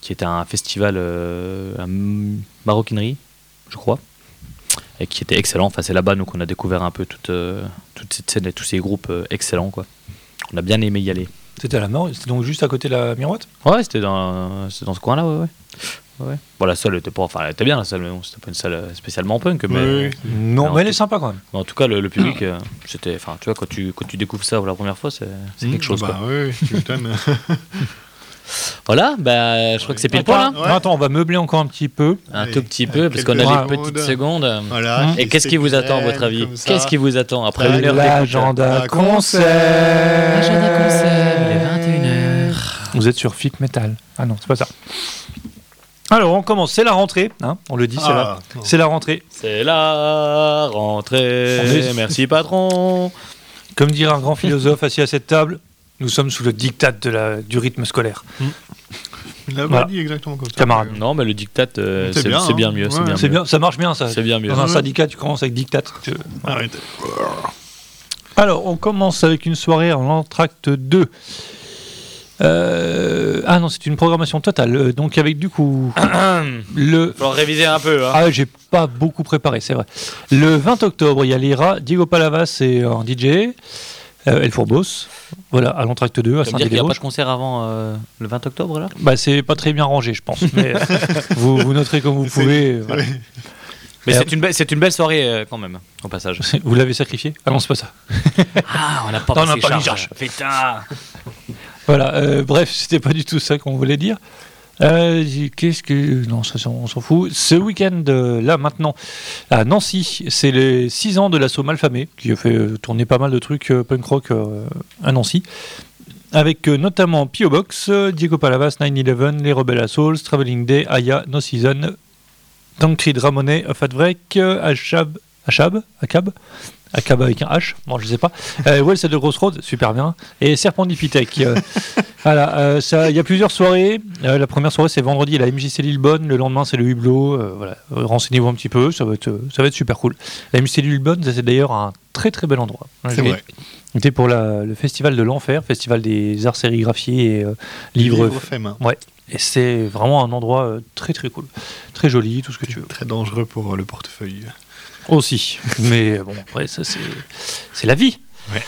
qui était un festival à maroquinerie, je crois, et qui était excellent. Enfin, c'est là-bas nous qu'on a découvert un peu toute, euh, toute cette scène et tous ces groupes euh, excellents. Quoi. On a bien aimé y aller. C'était à la mort, c'était donc juste à côté de la miroite Ouais, c'était dans, c'était dans ce coin-là, ouais, ouais. ouais. Bon, la salle était pas, enfin, elle était bien la salle, mais bon, c'était pas une salle euh, spécialement punk, mais, Oui. Non, mais elle est sympa quand même. en tout cas, le, le public, euh, c'était, enfin, tu vois, quand tu, quand tu découvres ça pour la première fois, c'est, c'est quelque chose, Bah quoi. oui, oui, tu m'étonnes. Voilà, bah, je crois que c'est pile poil, hein. Ouais. Attends, on va meubler encore un petit peu. Un Allez, tout petit peu, parce qu'on a des petites secondes. voilà. Et qu'est-ce qui vous attend, à votre avis? Qu'est-ce qui vous attend après une heure Ah, concert. Agenda concert, il est 21h. Vous êtes sur Fic Metal. Ah non, c'est pas ça. Alors, on commence. C'est la rentrée. hein, on le dit, c'est la, Ah, c'est la rentrée. C'est la rentrée. Est- Merci, patron. Comme dirait un grand philosophe assis à cette table, nous sommes sous le diktat de la, du rythme scolaire. Il l'a Voilà. pas dit exactement comme ça. Camarade. Non, mais le dictat, euh, C'est c'est bien, c'est bien hein. mieux. Ouais. bien C'est mieux. bien, ça marche bien ça. C'est bien mieux. Dans un Ouais. syndicat, tu commences avec diktat. Tu- Arrête. Alors, on commence avec une soirée en entracte 2. Euh, ah non, c'est une programmation totale. Euh, Donc avec du coup le Faut réviser un peu. Hein. ah j'ai pas beaucoup préparé, c'est vrai. Le 20 octobre, il y a Lira, Diego Palavas et un DJ, euh, El Fourbos. Voilà, à l'entracte 2 à veut dire qu'il n'y a pas de concert avant euh, le 20 octobre là? Bah c'est pas très bien rangé, je pense. Mais vous, vous noterez comme vous pouvez. voilà. Mais c'est une, belle- c'est une belle soirée euh, quand même, au passage. Vous l'avez sacrifié? Ah non, c'est pas ça. Ah, on n'a pas Non, on pas charge. Putain Voilà, euh, bref, c'était pas du tout ça qu'on voulait dire. Euh, Qu'est-ce que. Non, ça, on s'en fout. Ce week-end, euh, là, maintenant, à Nancy, c'est les 6 ans de l'assaut Malfamé, qui a fait tourner pas mal de trucs punk rock à Nancy. Avec notamment P.O. Box, Diego Palavas, 9-11, Les Rebel Assholes, Traveling Day, Aya, No Season, Tancred Ramonet, Fat Break, euh, Achab, Achab, Akab, Akab avec un H, bon je sais pas. Euh, Wells de Crossroads, super bien. Et Serpendipithèque. euh, voilà, euh, ça- il y a plusieurs soirées. Euh, la première soirée c'est vendredi à la MJC Lillebonne, le lendemain c'est le hublot. Euh, voilà, renseignez-vous un petit peu, ça va être, ça va être super cool. La MJC Lillebonne, c'est d'ailleurs un très très bel endroit. C'est J'ai- vrai. C'était pour la- le festival de l'enfer, festival des arts sérigraphiés et livres. Livre fait main. Et c'est vraiment un endroit très très cool, très joli, tout ce que tu veux. Très dangereux pour le portefeuille. Aussi. Mais bon, après, ça, c'est, c'est la vie. Ouais.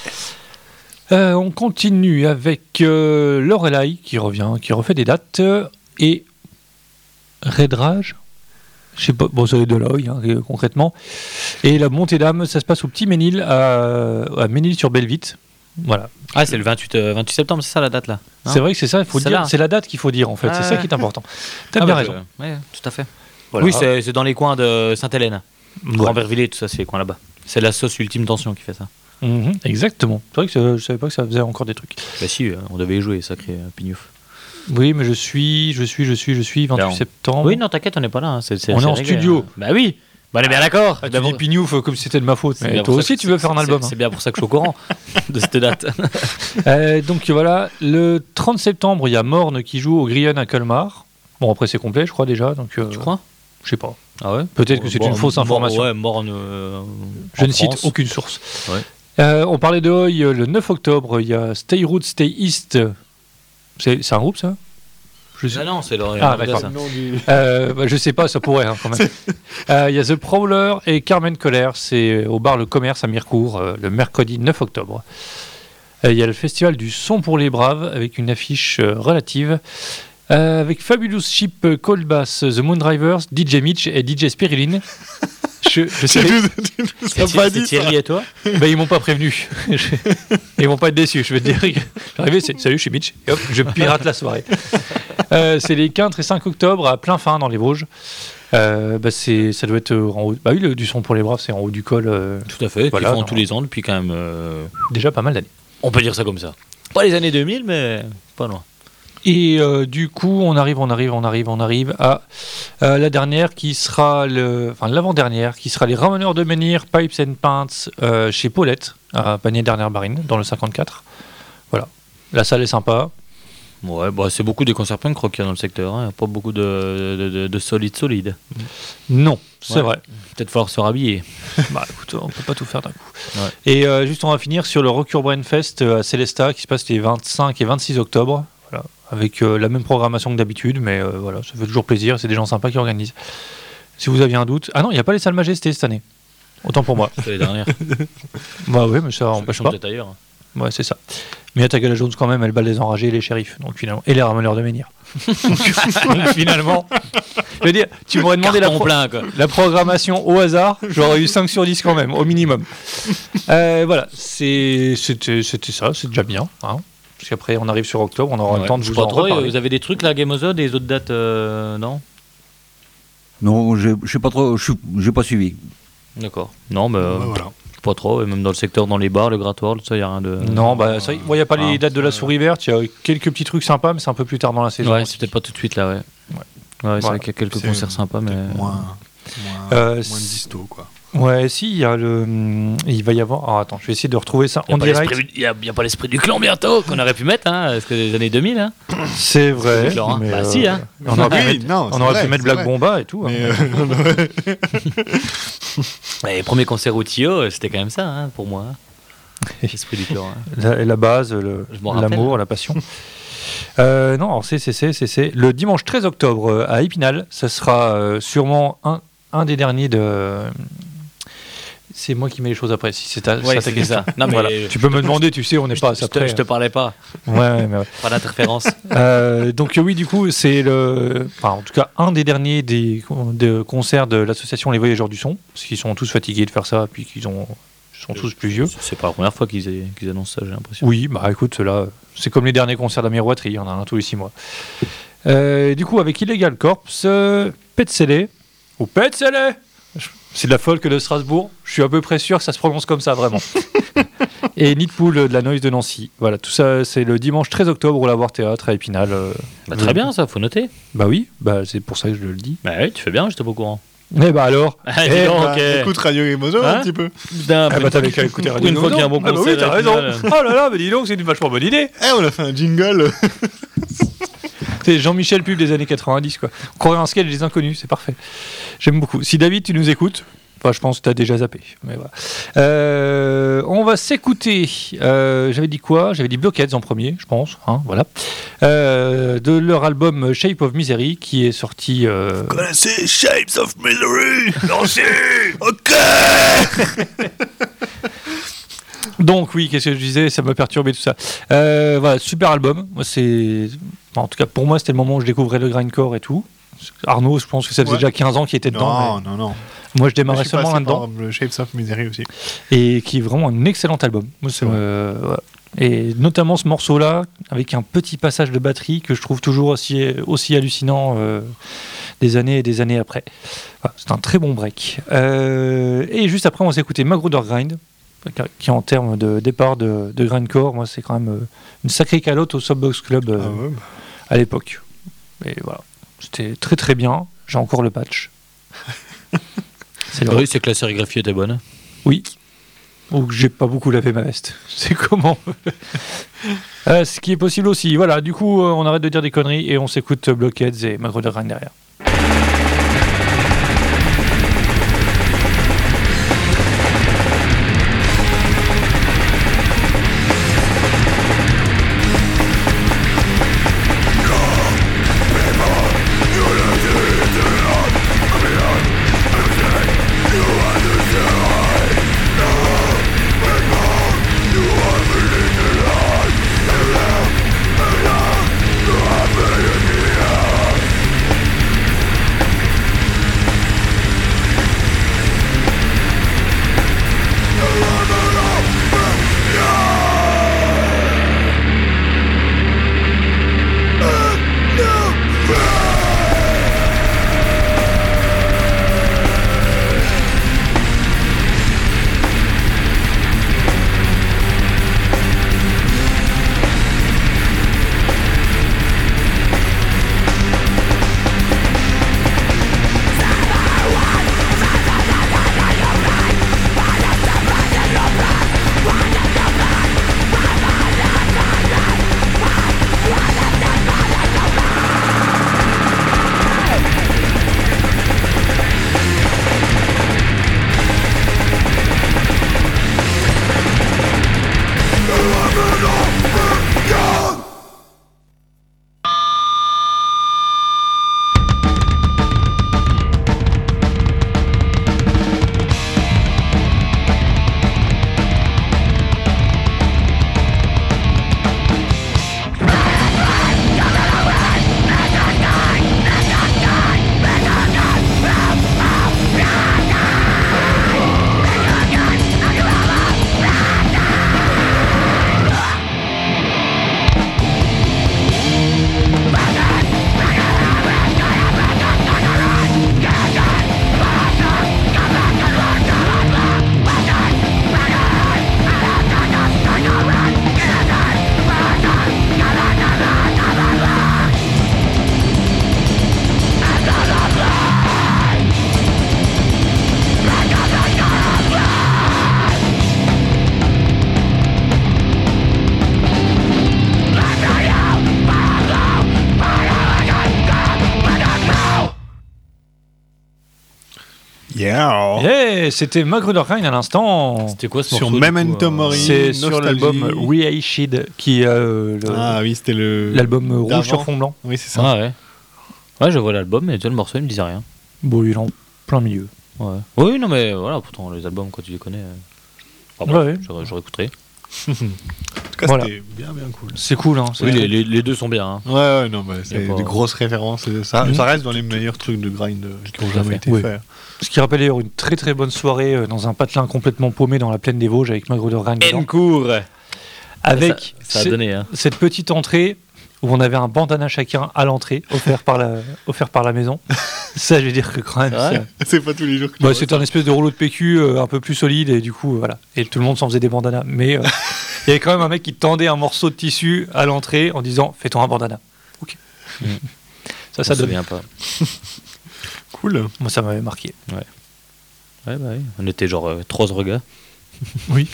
Euh, on continue avec euh, Lorelai qui revient, qui refait des dates. euh, et Red Rage. Je sais pas, bon, ça est de l'œil, hein, euh, concrètement. Et la montée d'âme, ça se passe au Petit Ménil, à, à Ménil-sur-Bellevitte. Voilà. Ah, c'est le 28, euh, 28 septembre, c'est ça la date là Non C'est vrai que c'est ça, il faut C'est dire, c'est la date qu'il faut dire en fait, Ah c'est ça qui est important. T'as Ah bien bah, raison. Ouais, tout à fait. Voilà. Oui, c'est c'est dans les coins de Sainte-Hélène. Voilà. Grand-Vervillers, tout ça, c'est les coins là-bas. C'est la sauce Ultime Tension qui fait ça. Mhm, exactement. C'est vrai que ça- je savais pas que ça faisait encore des trucs. Bah si, euh, on devait y jouer, sacré euh, Pignouf. Oui, mais je suis, je suis, je suis, je suis, 28 Non. septembre. Oui, non, t'inquiète, on n'est pas là. hein, On est en réglé, studio. hein. Bah oui, bah, on est bien d'accord. Ah, tu D'abord- dis pignouf euh, comme si c'était de ma faute. Mais toi aussi, tu veux faire un album. C'est bien pour ça que je suis au courant de cette date. hein. Euh, donc voilà, le 30 septembre, il y a Morne qui joue au Grillon à Colmar. Bon, après, c'est complet, je crois déjà. Donc, euh, Tu crois? Je sais pas. Ah ouais Peut-être que c'est une fausse information. Ouais, morne. euh, Je en ne cite aucune source. Ouais. Euh, on parlait de Hoy euh, le 9 octobre. Il y a Stay Root, Stay East. C'est c'est un groupe, ça? Je sais, Ah non, c'est le. Ah, le- d'accord. ça. Euh, bah, je sais pas, ça pourrait hein, quand même. Euh, Il y a The Prowler et Carmen Coller, c'est au bar Le Commerce à Mirecourt, euh, le mercredi 9 octobre. Euh, Il y a le festival du son pour les braves avec une affiche euh, relative. Euh, avec Fabulous Ship, Cold Bass, The Moondrivers, DJ Mitch et DJ Spiriline. Je, je sais, C'est Thierry- c'est Thierry et toi bah, ils m'ont pas prévenu. Ils vont pas être déçus. Je vais te dire, c'est salut, je suis Mitch. Et hop, je pirate la soirée. Euh, c'est les 4 et 5 octobre à plein fin dans les Vosges. Euh, bah, c'est, ça doit être en haut. Bah oui, le, du son pour les braves, c'est en haut du col. euh, Tout à fait. Voilà, Ils font tous les ans depuis quand même. euh, déjà pas mal d'années. On peut dire ça comme ça. Pas les années 2000, mais pas loin. Et euh, du coup, on arrive, on arrive, on arrive, on arrive à euh, la dernière qui sera le, enfin l'avant-dernière, qui sera les Ramoneurs de Menhir, Pipes and Pints euh, chez Paulette, à Panier Dernière Barine, dans le 54. Voilà. La salle est sympa. Ouais, bah, c'est beaucoup des concerts punk rock a dans le secteur. hein. Pas beaucoup de, de, de, de solides solides. Non, c'est Ouais. vrai. Peut-être falloir se rhabiller. Bah écoute, on peut pas tout faire d'un coup. Ouais. Et euh, juste on va finir sur le Rock Your Brain Fest à Célesta qui se passe les 25 et 26 octobre. Avec euh, la même programmation que d'habitude, mais euh, voilà, ça fait toujours plaisir. C'est des gens sympas qui organisent. Si vous aviez un doute, ah non, il n'y a pas les salles Majesté cette année. Autant pour moi. C'est les dernières. bah oui, mais ça empêche sont pas. peut-être ailleurs. Ouais, c'est ça. Mais il y a Tagala Jones quand même, elle bat les enragés et les shérifs, donc finalement, et les ramoneurs de menhir. finalement, je veux dire, tu m'aurais demandé la, Carton pro- plein, quoi. la programmation au hasard, j'aurais eu 5 sur 10 quand même, au minimum. Euh, voilà, c'était ça, c'est déjà bien. Hein parce qu'après, on arrive sur octobre, on aura le temps de vous pas en trop, reparler. Vous avez des trucs là, Game of Thrones, des autres dates, euh, non? Non, je je sais pas trop, je n'ai pas suivi. D'accord. Non, mais euh, Bah, voilà. pas trop. Et même dans le secteur, dans les bars, le grattoir, tout ça, il n'y a rien de. Non, bah, ça, il n'y a pas les Ah, dates de la souris verte, il y a quelques petits trucs sympas, mais c'est un peu plus tard dans la saison. Ouais, c'est peut-être pas tout de suite là, ouais. Ouais, c'est Voilà. vrai qu'il y a quelques concerts sympas, mais. Moins, moins, Euh, moins c'est- disto, quoi. Ouais, si, il y a le. hum, Il va y avoir. Ah, attends, je vais essayer de retrouver ça Il en n'y a, direct. a, pas l'esprit du clan bientôt qu'on aurait pu mettre, hein, parce que les années 2000, hein. C'est vrai. Clair, hein. mais, Bah, si, hein. On aurait pu Oui, mettre, non, on c'est aurait vrai, pu mettre c'est Black vrai. Bomba et tout. hein. Mais, euh, Et les premiers concerts au Tio, euh, c'était quand même ça, hein, pour moi. L'esprit du clan. hein. La, la base, l'amour, la passion. Euh, non, alors c'est, c'est, c'est, c'est, c'est le dimanche 13 octobre euh, à Épinal. Ça sera euh, sûrement un, un des derniers de. C'est moi qui mets les choses après. Si c'est ta, Ouais, ça ça. Non, mais Voilà. je- Tu peux me demander, tu sais, on n'est pas à ça près. je te parlais pas, Ouais, ouais, mais ouais. pas d'interférence. Euh, donc oui, du coup, c'est le, enfin, en tout cas, un des derniers des, de concerts de l'association Les Voyageurs du Son, parce qu'ils sont tous fatigués de faire ça, puis qu'ils ont, sont tous plus vieux. C'est pas la première fois qu'ils qu'ils annoncent ça, j'ai l'impression. Oui, bah écoute, là, c'est comme les derniers concerts de la miroiterie, il y en a un tous les six mois. Euh, du coup, avec Illegal Corpse, euh, Petzele, ou Petzele, c'est de la folk de Strasbourg, je suis à peu près sûr que ça se prononce comme ça, vraiment. Et Nidpool de la Noise de Nancy. Voilà, tout ça, c'est le dimanche 13 octobre au Lavoir Théâtre à Épinal. euh. Bah, très bien, ça, faut noter. Bah oui, bah c'est pour ça que je le dis. Bah oui, tu fais bien, j'étais pas au courant. Eh bah alors Ah, Eh donc, bah. Écoute Radio Hein un petit peu. Putain, Ah bah t'avais qu'à écouter Radio une fois qu'il y a un bon Ah bah oui, t'as raison. Oh là là, mais dis donc, c'est une vachement bonne idée Eh, on a fait un jingle. C'est Jean-Michel Pub des années 90, quoi. On croirait un sketch des inconnus, c'est parfait. J'aime beaucoup. Si David, tu nous écoutes, enfin, je pense que tu as déjà zappé. Mais voilà. Euh, on va s'écouter. euh, J'avais dit quoi? J'avais dit Blockheads en premier, je pense. hein, voilà. Euh, de leur album Shape of Misery, qui est sorti. euh, Connaissez Shapes of Misery? Ok Donc oui, qu'est-ce que je disais? Ça m'a perturbé tout ça. Voilà, super album. Moi, c'est, en tout cas pour moi, c'était le moment où je découvrais le grindcore et tout. Arnaud, je pense que ça faisait Ouais. déjà 15 ans qu'il était dedans. Non, non, non. Moi, je démarrais seulement là-dedans. Le Shapes of Misery aussi. et qui est vraiment un excellent album. Moi, voilà. Et notamment ce morceau-là, avec un petit passage de batterie que je trouve toujours aussi, aussi hallucinant euh, des années et des années après. C'est un très bon break. Euh, et juste après, on va s'écouter Magruder Grind, qui en termes de départ de, de grindcore, moi, c'est quand même euh, une sacrée calotte au Subbox Club euh, Ah ouais, bah. À l'époque. Et voilà, c'était très très bien. J'ai encore le patch. c'est Oui, c'est que la sérigraphie était bonne. oui. Ou que j'ai pas beaucoup lavé ma veste. C'est comment Euh, Ce qui est possible aussi. Voilà, du coup, euh, on arrête de dire des conneries et on s'écoute Blockheads et Grind derrière. C'était Magruder Rhine à l'instant. C'était quoi ce Sur morceau, Memento euh, Mori. C'est sur l'album Reissued, qui est euh, le- Ah oui, c'était le. l'album rouge sur fond blanc. Oui, c'est ça. Ah ouais. Ouais, je vois l'album, mais tu vois, le morceau, il me disait rien. Bon, il est en plein milieu. Ouais. Oui, non, mais voilà, pourtant, les albums, quand tu les connais. euh, enfin, Ouais, bref, ouais. j'aurais- J'aurais écouté. En tout cas, Voilà. c'était bien, bien cool. C'est cool, hein. c'est- Oui, les, les- les deux sont bien. hein. Ouais, ouais, non, mais c'est pas- des grosses références. et Ça, ça reste dans les meilleurs trucs de grind euh, qui ont jamais fait. été Oui. faits. Ce qui rappelle d'ailleurs une très très bonne soirée euh, dans un patelin complètement paumé dans la plaine des Vosges avec Magruder Rhine dedans. Encourt Avec Ça a ce- donné, hein. cette petite entrée où on avait un bandana chacun à l'entrée, offert par la, offert par la maison. Ça, je vais dire que quand même, C'est pas tous les jours que tu Bah, c'était un espèce de rouleau de PQ euh, un peu plus solide et du coup, euh, voilà. Et tout le monde s'en faisait des bandanas. Mais euh, il y avait quand même un mec qui tendait un morceau de tissu à l'entrée en disant Fais-toi un bandana. Ok. Mm. Ça, On ça donne. pas. Cool. Moi, ça m'avait marqué. Ouais, bah oui. On était genre euh, trois regards. Oui.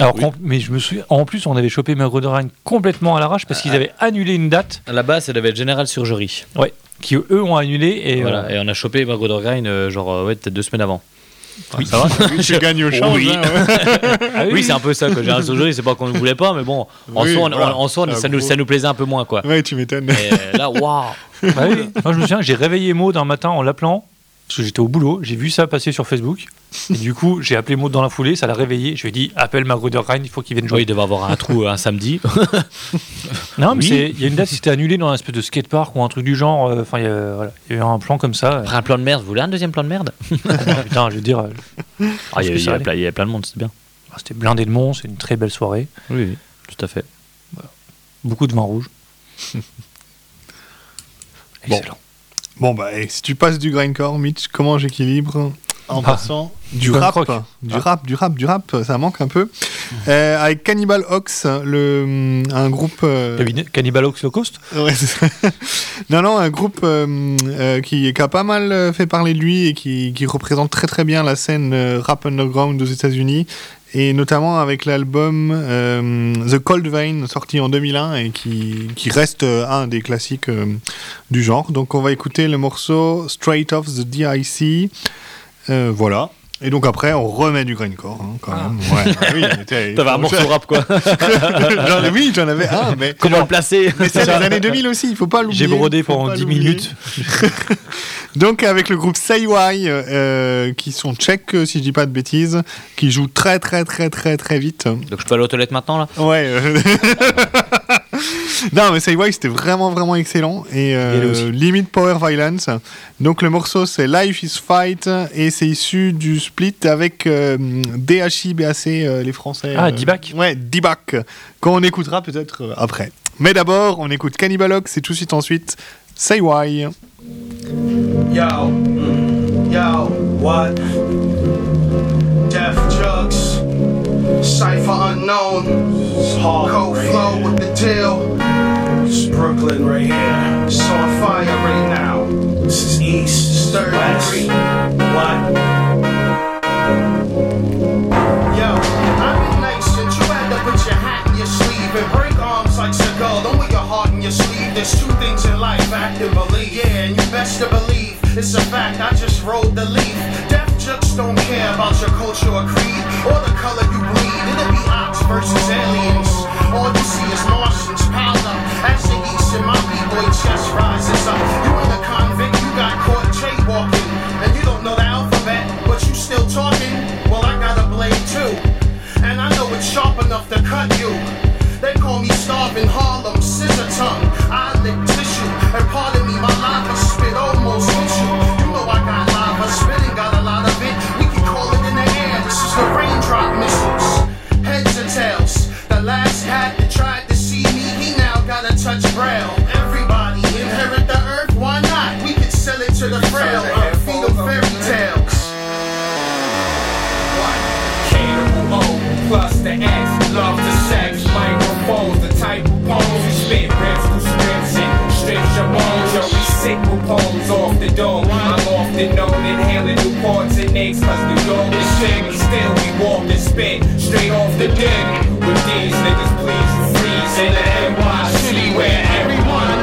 Alors, mais je me souviens, en plus, on avait chopé Rhine complètement à l'arrache parce qu'ils avaient annulé une date À la base, ça devait être Général Surgerie. qui eux ont annulé et voilà. euh, Et on a chopé Grind, euh, genre, euh, ouais, peut-être deux semaines avant. Oui, ça va. tu gagnes au change. Oui. hein, ouais. ah Oui, c'est un peu ça que Général Surgerie, c'est pas qu'on ne voulait pas, mais bon, en Oui, soi, on- voilà. en soi, un ça, nous, ça nous plaisait un peu moins, quoi. Ouais, tu m'étonnes. Et là, waouh Bah oui. Moi, je me souviens que j'ai réveillé Maud un matin en l'appelant, parce que j'étais au boulot, j'ai vu ça passer sur Facebook. Et du coup, j'ai appelé Maud dans la foulée, ça l'a réveillé. Je lui ai dit Appelle Magruder Rhine, il faut qu'il vienne jouer. Oui, il devait avoir un trou un samedi. non, mais Oui. il y a une date qui s'était annulée dans un espèce de skatepark ou un truc du genre. euh, Enfin, il y a- voilà, il y a eu un plan comme ça. Après un plan de merde, vous voulez un deuxième plan de merde? Putain, je veux dire, euh, Ah, il y, que avait- il y avait plein- il y avait plein de monde, c'était bien. c'était blindé de monde, c'est une très belle soirée. Oui, oui, tout à fait. Beaucoup de vin rouge. Excellent. Bon, bah, et si tu passes du grindcore, Mitch, comment j'équilibre en Ah, passant du du rap, rock. du Ah. rap, du rap, du rap, ça manque un peu. Euh, avec Cannibal Ox, le, un groupe. euh, Cannibal Ox Low Cost? Ouais, non, non, un groupe euh, qui, qui a pas mal fait parler de lui et qui, qui représente très très bien la scène rap underground aux États-Unis. Et notamment avec l'album euh, The Cold Vein, sorti en 2001 et qui, qui reste euh, un des classiques euh, du genre. Donc on va écouter le morceau Straight Off the DIC. Voilà. Et donc après, on remet du grindcore, hein, quand même. Ouais, bah oui, T'avais un morceau rap, quoi. Oui, j'en avais un, mais Comment le placer mais c'est les années 2000 aussi, il faut pas l'oublier. J'ai brodé pendant pas 10 l'oublier. minutes. Donc avec le groupe Saiwai, euh, qui sont tchèques, euh, si je dis pas de bêtises, qui jouent très très très très très vite. Donc je peux aller aux toilettes maintenant, là? Ouais. euh, non mais Saiwai c'était vraiment vraiment excellent et euh, aussi. limite power violence. Donc le morceau c'est Life is Fight et c'est issu du split avec euh, DHI BAC euh, les Français. Ah, euh, D-Back. Ouais, D-Back qu'on écoutera peut-être après. Mais d'abord on écoute Cannibal Ox et tout de suite ensuite Saiwai. Yo, mm, yo, what? Death jugs, cipher unknown, cold flow with the deal. It's Brooklyn right here. It's on fire right now. This is East, third degree. What? Like Seagal. Don't wear your heart in your sleeve. There's two things in life, actively, yeah, and you best to believe it's a fact. I just rolled the leaf. Deaf jokes don't care about your culture or creed or the color you bleed. It'll be ox versus aliens. All you see is Martians piled up as the east in my b-boy chest rises up. You ain't a convict, you got caught jaywalking, and you don't know the alphabet, but you still talking. Well, I got a blade too, and I know it's sharp enough to cut you. They call me starving Harlem, scissor tongue. I lick tissue, and pardon me, my lava spit almost hit you. You know I got lava spitting, got a lot of it. We can call it in the air. This is the raindrop missiles. Heads or tails. The last hat that tried to see me, he now gotta touch braille. Everybody inherit the earth, why not? We could sell it to the frail, poems off the dome. I'm often known inhaling new parts and eggs, cause the dome is shit. Still, we walk and spit straight off the dick. With these niggas, please freeze in the NY city where everyone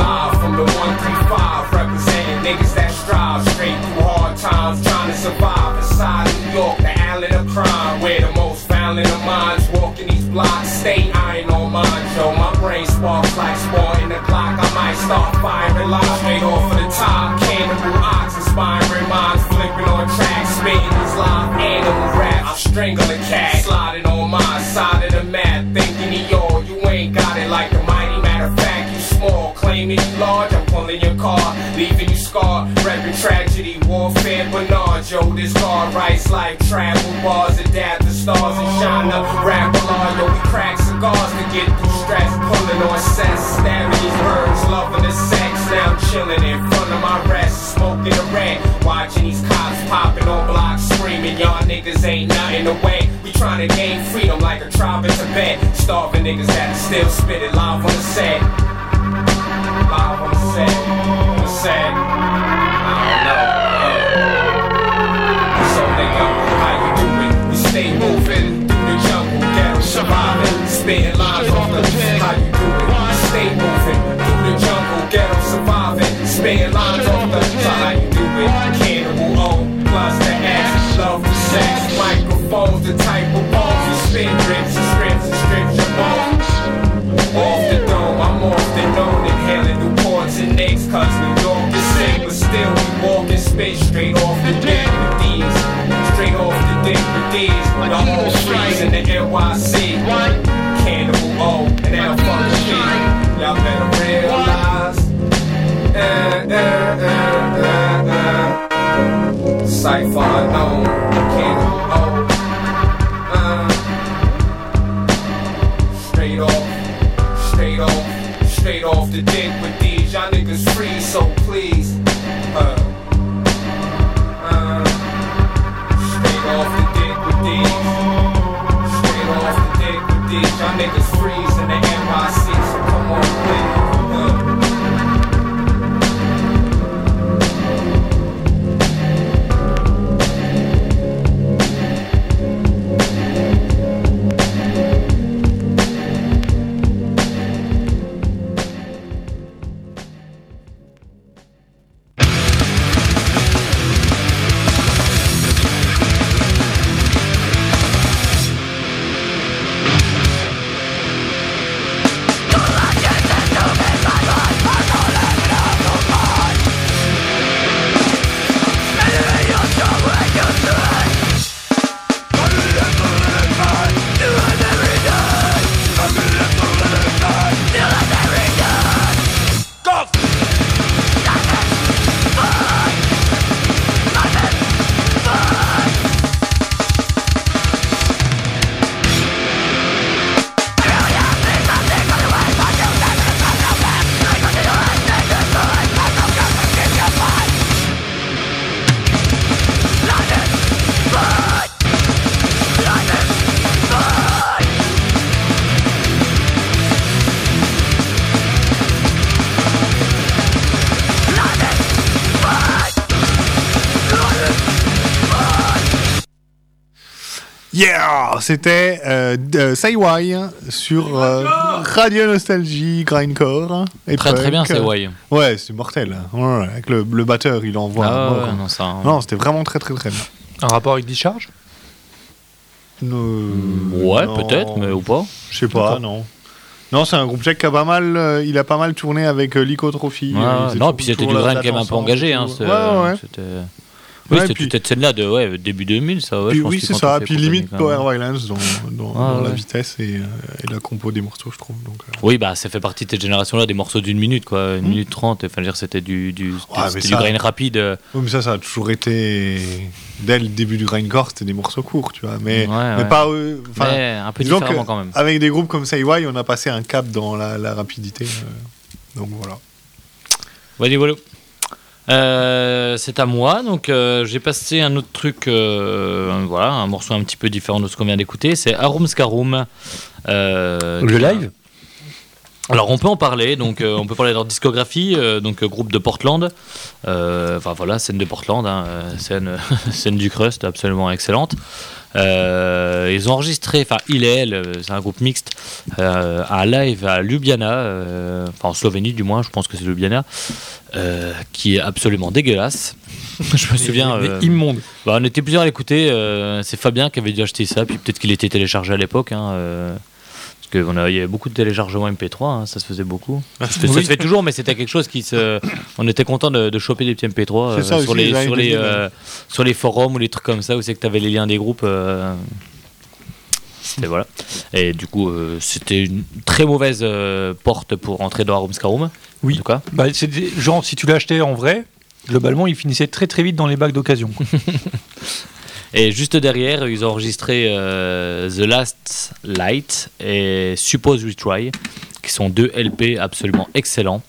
live from the 135 representing niggas that strive straight through hard times, trying to survive inside New York. Sliding on mine, Joe. My brain sparks like sport in the clock. I might start firing lines straight off of the top. Cannibal ox, inspiring minds, flipping on tracks, spitting these live animal raps. I'm strangling cat, sliding on my side of the map, claiming large. I'm pulling your car, leaving you scarred, rapping tragedy, warfare, Bernard. Joe, this car writes like travel bars, adapt the stars and shine up. Rap along, yo, we crack cigars to get through stress, pulling on sets, stabbing these birds, loving the sex. Now I'm chilling in front of my rest, smoking a red, watching these cops popping on blocks, screaming, y'all niggas ain't nothing away. We trying to gain freedom like a tribe in Tibet, starving niggas that still spit it live on the set. Live on the set. I know. So nigga, how you doing? We stay moving through the jungle, ghetto surviving, spitting lines off the How you doing? We stay moving through the jungle, ghetto surviving, spitting lines off the So how you doing? Cannibal O plus the S, love sex, microphones, the type of spit, rips spit straight off the dick with these. Straight off the dick with these. The whole freeze in the NYC Cannibal O and L fucking P Y'all better realize. Eh, eh, eh, eh, eh. Cypher unknown Cannibal O uh, Straight off, straight off, straight off the dick with these. Y'all niggas free, so please. Straight off Yeah C'était euh, euh, Saiwai sur euh, Radio Nostalgie, Grindcore. Et Très, très punk. bien, Saiwai. Ouais, c'est mortel. Ouais, ouais, avec le, le batteur, il envoie. Ah un ouais, mort. non, ça- Non, c'était vraiment très très très bien. Un rapport avec Discharge? Euh, Ouais, non. peut-être, mais ou pas. Je sais pas, non. Non, c'est un groupe tchèque qui a pas mal, euh, il a pas mal tourné avec euh, Lyco Trophy. Ouais, Euh, non, puis c'était du grind quand même un peu engagé. Hein, ouais, ouais. Oui, Ouais, c'était cette scène-là de ouais, début 2000, ça. Ouais, Puis je pense oui, c'est ça. Puis limite Power. Violence dans, dans, Ah, dans la vitesse et, euh, et la compo des morceaux, je trouve. Donc, euh, Oui, bah ça fait partie de cette génération-là, des morceaux d'une minute, quoi. Une minute trente. Enfin, c'était du, du, c'était- mais c'était ça- du grind rapide. euh. Oui, mais ça, ça a toujours été. Dès le début du grindcore, c'était des morceaux courts, tu vois. Mais, pas. euh, Mais un peu différemment quand même. Avec des groupes comme Saiwai, on a passé un cap dans la, la rapidité. euh, donc voilà. Voilà, voilà. Euh, c'est à moi, donc euh, j'ai passé un autre truc, euh, voilà, un morceau un petit peu différent de ce qu'on vient d'écouter, c'est Arum Scarum. Le live? Alors on peut en parler, donc on peut parler de leur discographie, donc groupe de Portland, enfin voilà, scène de Portland, hein, scène, scène du crust absolument excellente. Euh, ils ont enregistré, enfin il et elle, euh, c'est un groupe mixte, euh, un live à Ljubljana, enfin en Slovénie du moins, je pense que c'est Ljubljana, qui est absolument dégueulasse. je me souviens. Mais euh, immonde. bah, on était plusieurs à l'écouter. c'est Fabien qui avait dû acheter ça, puis peut-être qu'il était téléchargé à l'époque. hein, qu'on a, il y avait beaucoup de téléchargements MP3, hein, ça se faisait beaucoup. Ça se fait- ça se fait toujours, mais c'était quelque chose qui se. On était content de, de choper des petits MP3 C'est ça sur, aussi, les, les années sur, les, 2000, euh, sur les forums ou les trucs comme ça où c'est que tu avais les liens des groupes. euh, C'était voilà. Et du coup, euh, c'était une très mauvaise euh, porte pour entrer dans Arum Scarum. Oui. En tout cas. Bah, genre, si tu l'achetais en vrai, globalement, il finissait très très vite dans les bacs d'occasion. Et juste derrière, ils ont enregistré euh, The Last Light et Suppose We Try, qui sont deux LP absolument excellents.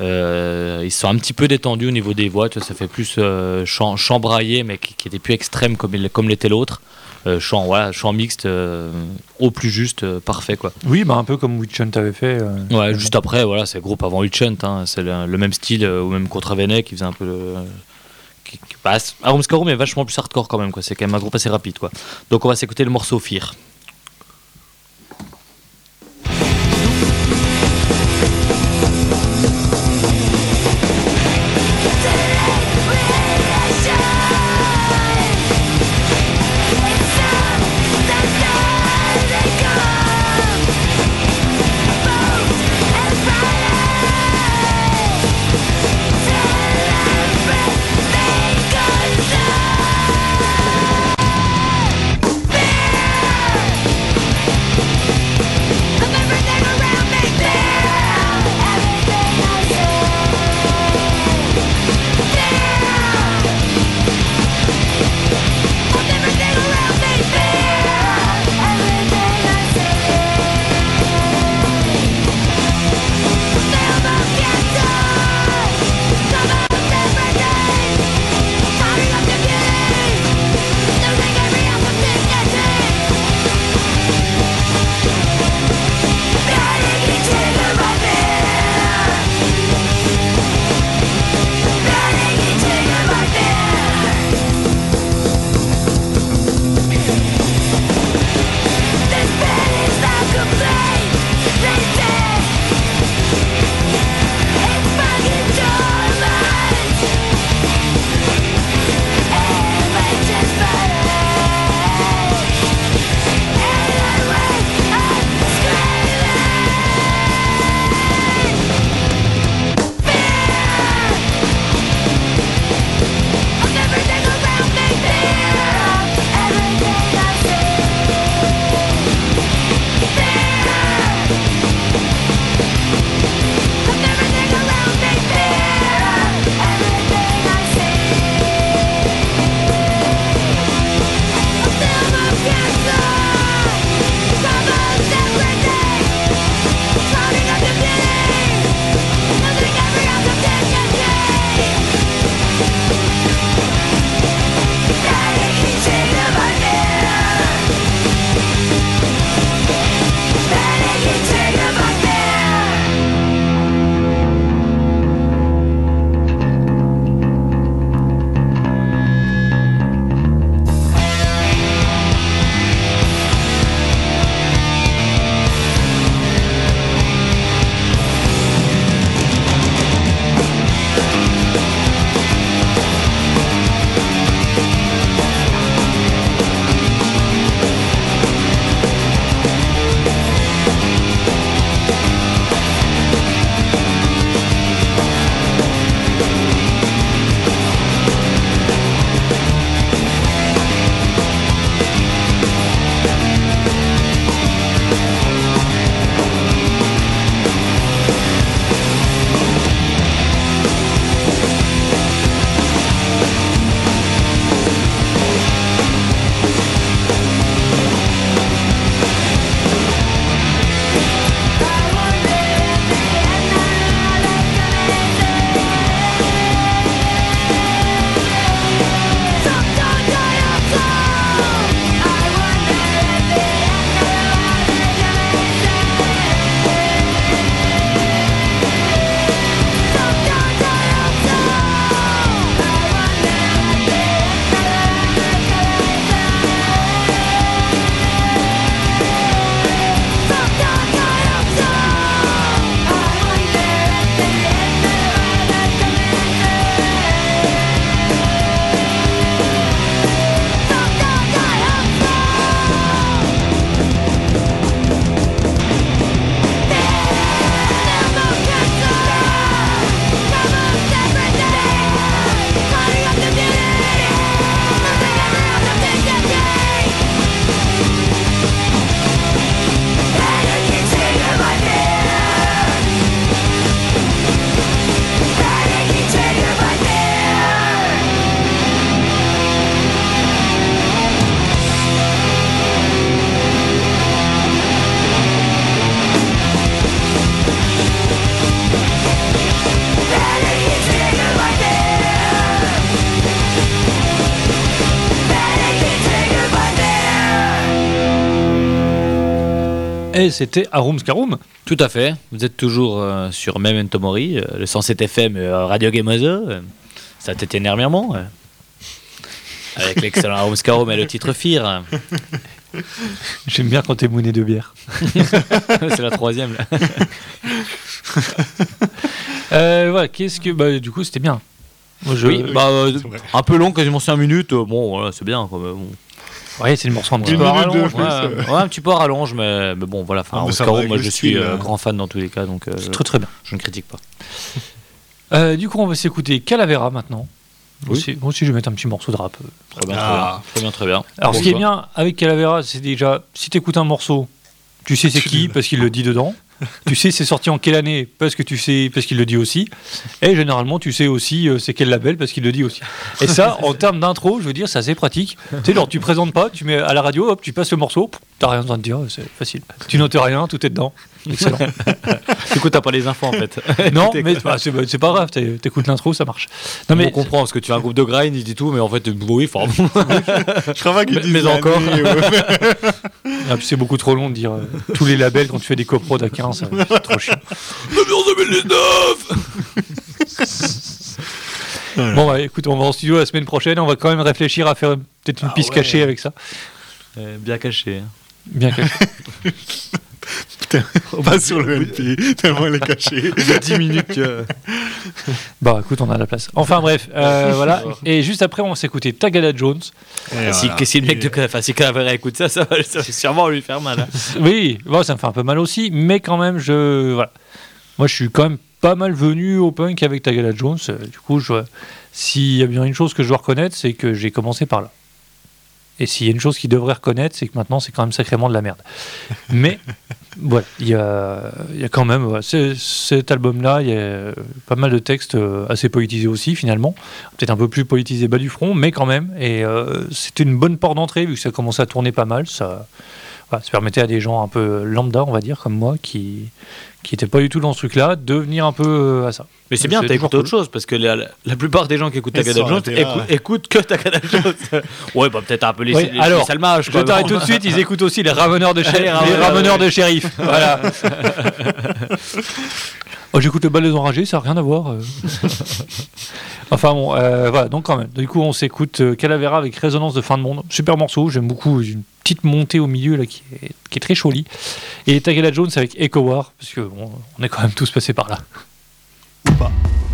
Euh, ils sont un petit peu détendus au niveau des voix, tu vois, ça fait plus euh, chant, chant braillé, mais qui, qui était plus extrême comme, comme l'était l'autre. Euh, chant, voilà, chant mixte, au plus juste, parfait quoi. oui, bah, un peu comme Witch Hunt avait fait. Ouais, juste après, voilà, c'est le groupe avant Hunt, hein, c'est le, le même style, ou même Contravenet qui faisait un peu le. Qui, passe. Arum Scarum est vachement plus hardcore quand même, quoi. C'est quand même un groupe assez rapide, quoi. Donc on va s'écouter le morceau. Fear C'était Arum Scarum. Tout à fait. Vous êtes toujours euh, sur Memento Mori, euh, le 107 FM euh, Radio Gameozo. Euh, ça t'était Mirmont. euh, avec l'excellent Arum Scarum et le titre Fear. J'aime bien quand t'es mouné de bière. C'est la troisième. là. Voilà, qu'est-ce que. Bah, du coup, c'était bien. Je... Oui, bah, un peu long, quasiment 5 minutes. bon, voilà, c'est bien. Quoi, bon. Ouais, c'est le morceau en Une petit peu à rallonge. Ouais, euh. ouais, un petit peu à rallonge, mais, mais bon, voilà. Enfin, Ah, moi, je suis euh, euh. grand fan dans tous les cas, donc euh, C'est très très bien. je ne critique pas. Euh, du coup, on va s'écouter Calavera maintenant. Moi Oui. aussi, moi aussi, je vais mettre un petit morceau de rap. Très bien, Ah. très bien, très bien. très bien. Alors, Bon ce qui est bien avec Calavera, c'est déjà, si tu écoutes un morceau, tu sais c'est qui, parce qu'il le dit dedans. tu sais c'est sorti en quelle année, parce que tu sais, parce qu'il le dit aussi. Et généralement, tu sais aussi euh, c'est quel label, parce qu'il le dit aussi. Et ça, en termes d'intro, je veux dire, c'est assez pratique. tu sais, genre, tu présentes pas, tu mets à la radio, hop, tu passes le morceau, t'as rien besoin de dire, c'est facile. Tu notes rien, tout est dedans. Excellent. Du coup, t'as pas les infos en fait. non, mais bah, c'est bah, c'est pas grave, t'é- t'écoutes l'intro, ça marche. Non, mais mais on comprend parce que tu as un groupe de grind, il dit tout, mais en fait, oui, enfin, Je crois pas qu'ils Mais- disent mais encore. Ah, c'est beaucoup trop long de dire euh, tous les labels quand tu fais des coprods à 15, ça- c'est trop chiant. Bon, bah, écoute, on va en studio la semaine prochaine, on va quand même réfléchir à faire peut-être une piste cachée avec ça. Euh, bien caché. hein. Bien caché. Pas sur le LP, tellement elle est cachée. Il y a 10 minutes que. bah écoute, on a la place. Enfin bref, euh, voilà. Et juste après, on va s'écouter Tagada Jones. si, que si le mec de enfin, si Calavera écoute ça, ça va, ça va sûrement lui faire mal. hein. Oui, bon, ça me fait un peu mal aussi, mais quand même, je. Voilà. Moi, je suis quand même pas mal venu au punk avec Tagada Jones. Euh, Du coup, je... s'il y a bien une chose que je dois reconnaître, c'est que j'ai commencé par là. Et s'il y a une chose qu'il devrait reconnaître, c'est que maintenant, c'est quand même sacrément de la merde. Mais, voilà, il y a, il y a quand même. cet album-là, il y a pas mal de textes euh, assez politisés aussi, finalement. Peut-être un peu plus politisés bas du front, mais quand même. Et euh, c'était une bonne porte d'entrée, vu que ça commençait à tourner pas mal. Ça, voilà, ça permettait à des gens un peu lambda, on va dire, comme moi, qui qui n'étaient pas du tout dans ce truc-là, de venir un peu euh, à ça. Mais c'est bien, t'as écouté autre chose parce que la, plupart des gens qui écoutent sont Jones arrêtés là, écou- ouais. écoutent que Tagada Jones. ouais, bah peut-être un peu les, Oui, les, alors, les salmages, Je quoi, t'arrête mais tout de suite, ils écoutent aussi les ramoneurs de, shérif. Les ouais. de shérif. Voilà. oh, J'écoute le bal des enragés, ça n'a rien à voir. euh. enfin bon, euh, voilà, donc quand même. Du coup, on s'écoute euh, Calavera avec Résonance de fin de monde. Super morceau, j'aime beaucoup. J'ai une petite montée au milieu là qui est, qui est très jolie. Et Tagada Jones avec Echo War, parce que on est quand même tous passés par là. Résonance de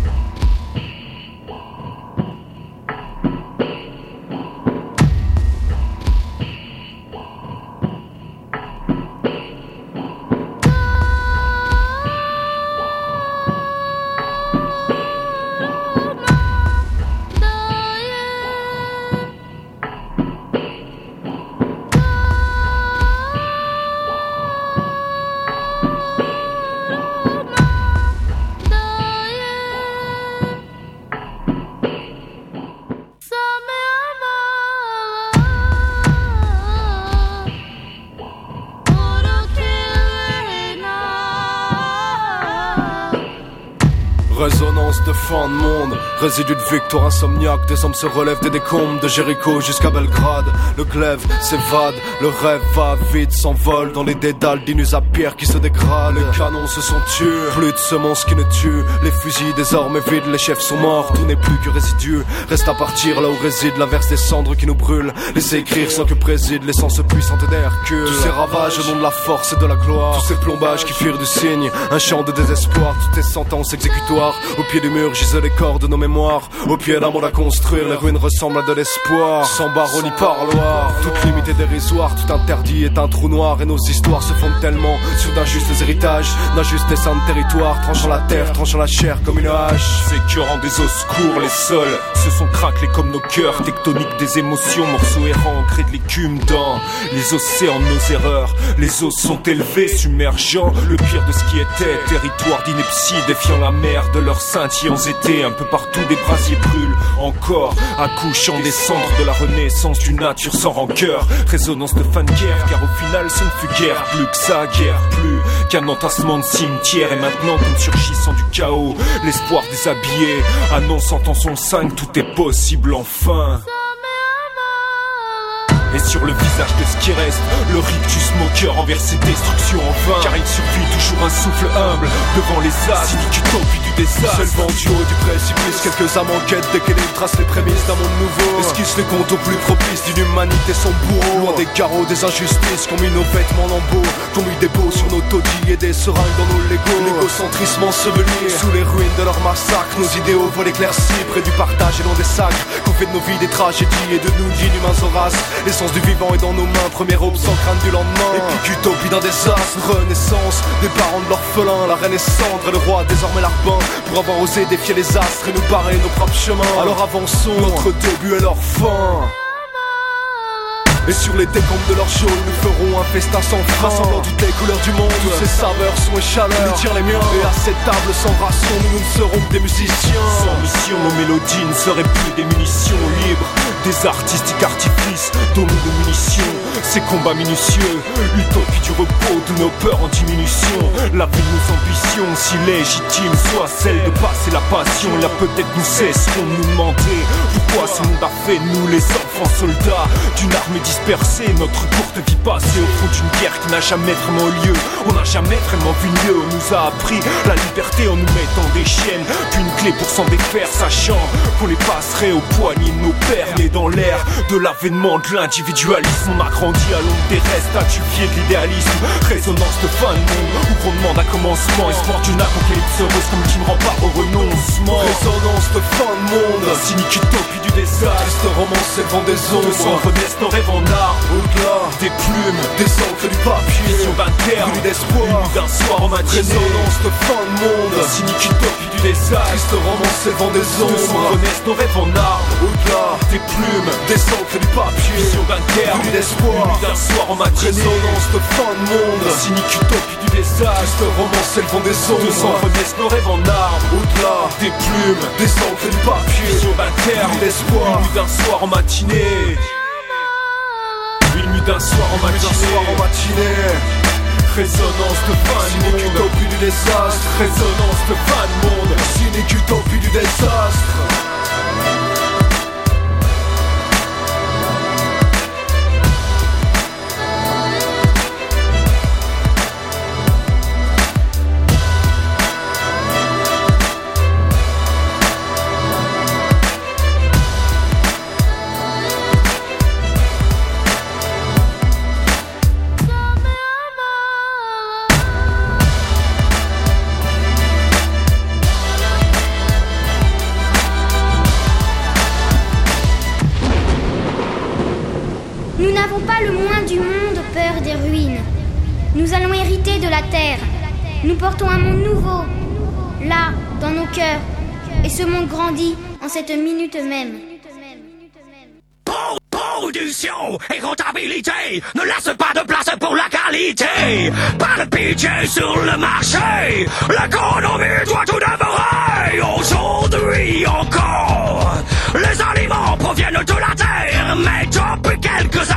fin de monde, résidu de victoire insomniaque, des hommes se relèvent des décombres de Jéricho jusqu'à Belgrade. Le glaive s'évade, le rêve va vite, s'envole dans les dédales d'inus à pierre qui se dégradent. Les canons se sont tués, plus de semences qui ne tuent. Les fusils désormais vides, les chefs sont morts, tout n'est plus que résidu. Reste à partir là où réside l'averse des cendres qui nous brûlent. Laissez écrire sans que préside l'essence puissante d'Hercule. Tous ces ravages au nom de la force et de la gloire, tous ces plombages qui firent du signe, un chant de désespoir, toutes ces sentences exécutoires. Au pied du mur les corps de nos mémoires. Au pied d'un monde à construire, les ruines ressemblent à de l'espoir. Sans barreau ni parloir, toute limite est dérisoire, tout interdit est un trou noir. Et nos histoires se fondent tellement sur d'injustes héritages, d'injustes dessins de territoire, tranchant la terre, tranchant la chair comme une hache. Sécurant des os courts, les sols se sont craquelés comme nos cœurs, tectoniques des émotions, morceaux errants ancrés de l'écume dans les océans de nos erreurs. Les os sont élevés, submergeant le pire de ce qui était, territoire d'ineptie, défiant la mer de leurs scintillants Un peu partout des brasiers brûlent, encore accouchant des cendres de la renaissance d'une nature sans rancœur. Résonance de fan guerre, car au final ce ne fut guère plus que ça, guerre plus qu'un entassement de cimetière. Et maintenant, comme surgissant du chaos, l'espoir déshabillé, annonçant en son 5, tout est possible enfin. Et sur le visage de ce qui reste, le rictus moqueur envers ses destructions en vain. Car il survit toujours un souffle humble devant les as. Cynique utopie du désastre. Seul vent du haut du précipice, quelques âmes en quête d'équilibre tracent les prémices d'un monde nouveau. Esquisse les comptes au plus propice d'une humanité sans bourreau. Loin des carreaux, des injustices qui ont mis nos vêtements lambeaux. Qui ont mis des beaux sur nos taudis et des seringues dans nos légos. L'égocentrisme enseveli sous les ruines de leur massacre. Nos idéaux volent éclaircis près du partage et non des sacs. Qu'on fait de nos vies des tragédies et de nous d'inhumains horaces. L'essence du vivant est dans nos mains, première aube sans crainte du lendemain. Épique utopie d'un désastre, renaissance des parents de l'orphelin. La reine est cendre et le roi désormais larbin. Pour avoir osé défier les astres et nous barrer nos propres chemins. Alors avançons, notre début et leur fin. Et sur les décombres de leur show, nous ferons un festin sans frein Rassemblant toutes les couleurs du monde, toutes ces saveurs, sont et Nous tirent les miens, et à cette table sans ration Nous ne serons que des musiciens. Sans mission, nos mélodies ne seraient plus des munitions libres. Des artistiques artifices, donnés de munitions. Ces combats minutieux, utopie du repos De nos peurs en diminution. La vie de nos ambitions, si légitime Soit celle de passer la passion. Là peut-être nous cesserons de nous demander Pourquoi ce monde a fait nous les enfants soldats D'une armée dispersée, notre courte vie passée Au fond d'une guerre qui n'a jamais vraiment eu lieu. On n'a jamais vraiment vu mieux. On nous a appris la liberté en nous mettant des chiennes Puis une clé pour s'en défaire Sachant qu'on les passerait au poignet de nos pères Nés dans l'ère de l'avènement de l'individualisme. On a grandi à l'ombre des restes Attufié de l'idéalisme. Résonance de fin de monde Où qu'on demande un commencement. Espoir d'une apocalypse heureuse comme qui ne rend pas au renoncement. Résonance de fin de monde Cynique utopie du désastre. Romance s'élevant des renaissent nos rêves en art. Au-delà des plumes, des encres du papier. Vision d'un brûlée d'espoir. D'un soir en matinée Résonance de fin de monde. Cynique utopie du désastre. Triste romance s'élevant des Sans renaissent nos rêves en art. Au-delà des plumes, des encres du papier. Vision d'un brûlée d'espoir. D'un soir en matinée Résonance de fin de monde. Cynique utopie du désastre. Triste romance s'élevant des Sans renaissent nos rêves en art. Au-delà des plumes, des encres du papier. Vision d'un brûlée d'espoir. D'un soir en matinée une nuit d'un soir en matinée, Résonance de fin de monde. Utopie du désastre Résonance de fin de monde. Cynique utopie du désastre Nous portons un monde nouveau, là, dans nos cœurs. Et ce monde grandit en cette minute même. Production et comptabilité ne laisse pas de place pour la qualité. Pas de pitié sur le marché. L'économie doit tout dévorer. Aujourd'hui encore, les aliments proviennent de la terre, mais depuis quelques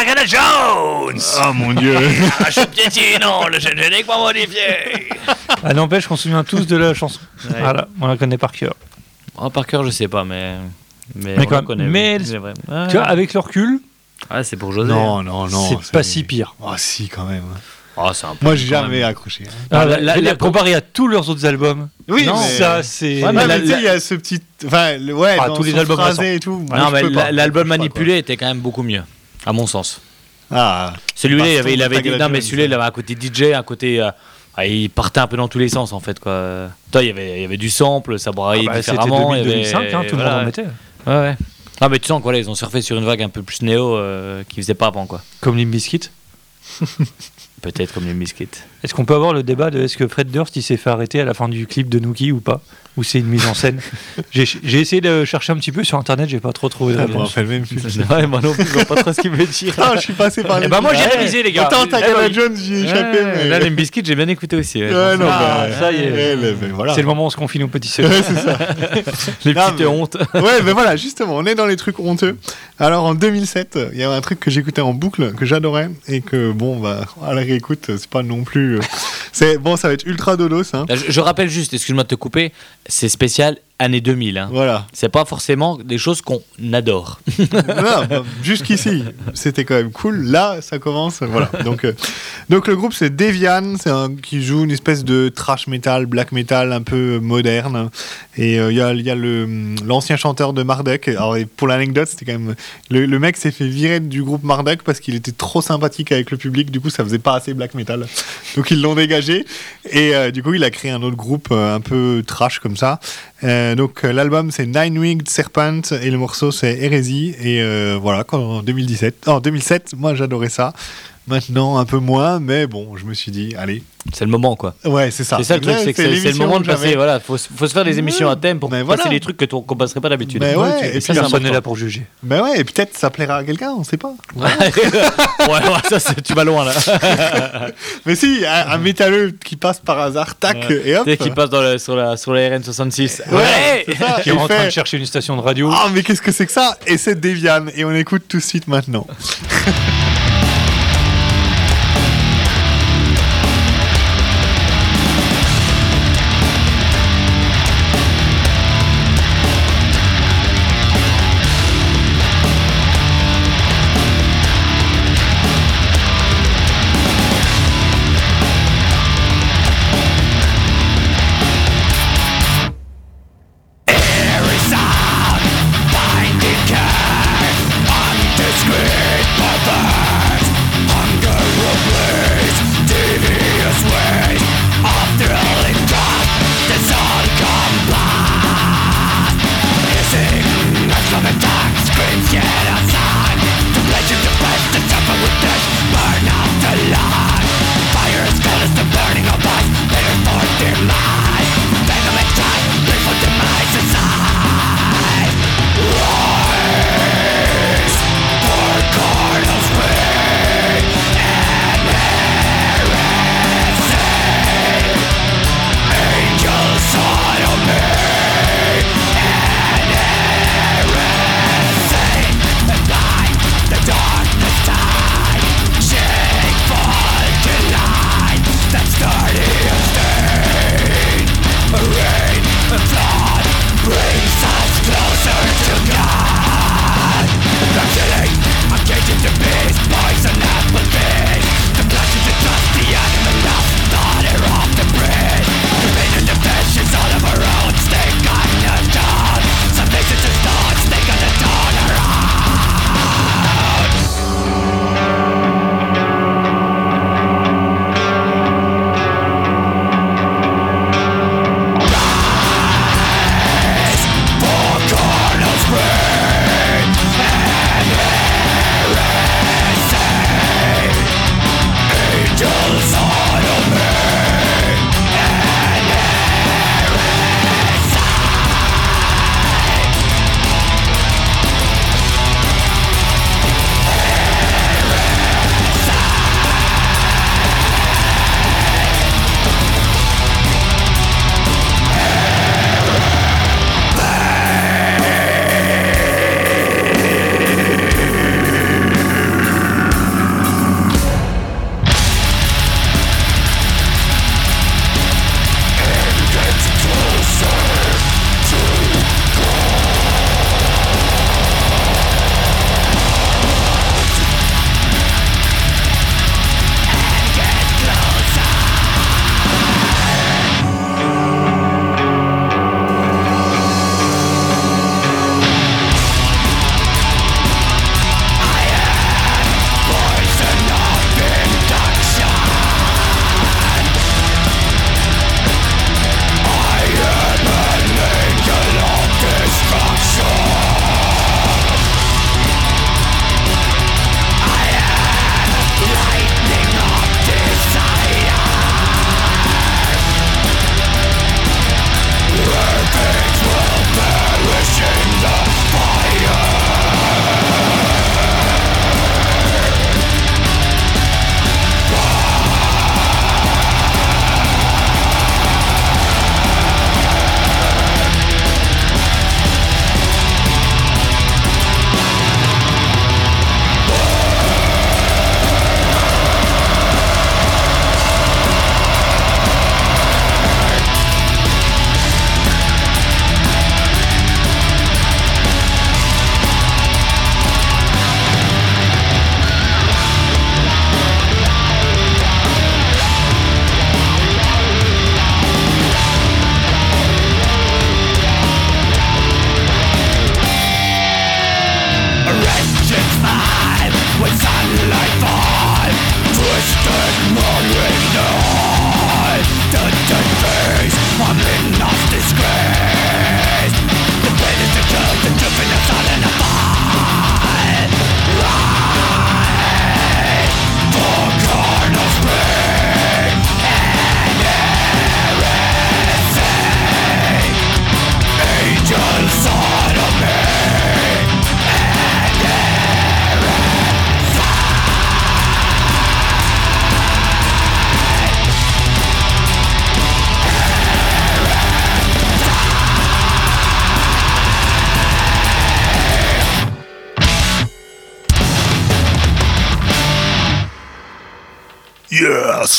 Indiana Jones Oh mon dieu Un chou piétine, non, le générique pas modifié Ah, n'empêche qu'on se souvient tous de la chanson. Ouais. Voilà, on la connaît par cœur. Oh, Par cœur, je sais pas, mais. Mais, Mais on quand la même, connaît, mais- oui, c'est vrai. Ah. Tu vois, avec le recul, Ah, c'est pour José. Non, non, non. c'est pas si pire. Oh, si, quand même. Oh, c'est un peu Moi, j'ai jamais même. accroché. hein. Ah, la- la- la- la- la- comparé à tous leurs autres albums, Oui, non, mais- ça c'est. Ouais, mais il y a ce petit. Enfin, le- ouais, Ah, dans tous les albums et tout. Non, je mais l'album Je manipulé était quand même beaucoup mieux, à mon sens. Ah. Celui-là, il avait, il avait Tagala non, mais celui-là, il avait un côté DJ, un côté. euh, ah, il partait un peu dans tous les sens, en fait, quoi. Toi, il y avait, il y avait du sample, ça braillait Ah bah, c'était différemment. il y avait- 2005, hein, tout le voilà. monde en mettait. Ouais, ouais. Ah, mais tu sens, quoi, là, ils ont surfé sur une vague un peu plus néo euh, qu'ils faisaient pas avant, quoi. Comme Limp Bizkit? Peut-être comme les biscuits. Est-ce qu'on peut avoir le débat de est-ce que Fred Durst il s'est fait arrêter à la fin du clip de Nookie ou pas Ou c'est une mise en scène J'ai j'ai essayé de chercher un petit peu sur internet, j'ai pas trop trouvé de réponse. rappelle même plus. Ouais, moi non plus, je vois pas trop ce qu'il veut dire. Ah, je suis passé par Eh les ben, moi, j'ai Ouais. révisé, les gars. Autant Eh Tagala ben, Jones, j'y ai échappé. Mais... Là, les biscuits, j'ai bien écouté aussi. ouais. Ouais, non, Ah, bah, ça y est. C'est le moment où on se confie nos petits secrets. Ouais, c'est ça. Les Non, petites mais- hontes. Ouais, mais voilà, justement, on est dans les trucs honteux. Alors en 2007, il y avait un truc que j'écoutais en boucle, que j'adorais, et que bon, bah, à la réécoute, c'est pas non plus. Euh, C'est bon, ça va être ultra dodos, hein. Je rappelle juste, excuse-moi de te couper, c'est spécial année 2000. Hein. Voilà. C'est pas forcément des choses qu'on adore. Bah, jusqu'ici, c'était quand même cool. Là, ça commence. Voilà. Donc, euh, donc le groupe, c'est Devian, c'est un qui joue une espèce de trash metal, black metal un peu moderne. Et euh, il y a, il y a le l'ancien chanteur de Marduk. Alors, et pour l'anecdote, c'était quand même le, le mec s'est fait virer du groupe Marduk parce qu'il était trop sympathique avec le public. Du coup, ça faisait pas assez black metal. Donc ils l'ont dégagé. Et euh, du coup, il a créé un autre groupe euh, un peu trash comme ça. Euh, donc euh, l'album c'est Nine Winged Serpent et le morceau c'est Hérésie. Et euh, voilà, en 2017, en 2007, moi j'adorais ça. Maintenant un peu moins, mais bon, je me suis dit, allez. C'est le moment, quoi. Ouais, c'est ça. C'est ça le truc, c'est que c'est c'est le moment de passer. Voilà, faut, se- faut se faire des émissions à thème pour Mais passer voilà. des trucs que qu'on passerait pas d'habitude. Mais ouais, et et puis ça, Personne n'est là pour juger. Mais ouais, et peut-être ça plaira à quelqu'un, on sait pas. ouais, ouais, ça, c'est- tu vas loin là. Mais si, un, un métalleux qui passe par hasard, tac, et hop. Tu sais, qui passe dans le- sur, la, sur la RN66. Ouais, ça. Qui est en train de chercher une station de radio. Ah, mais qu'est-ce que c'est que ça? Et c'est Devian, et on écoute tout de suite maintenant.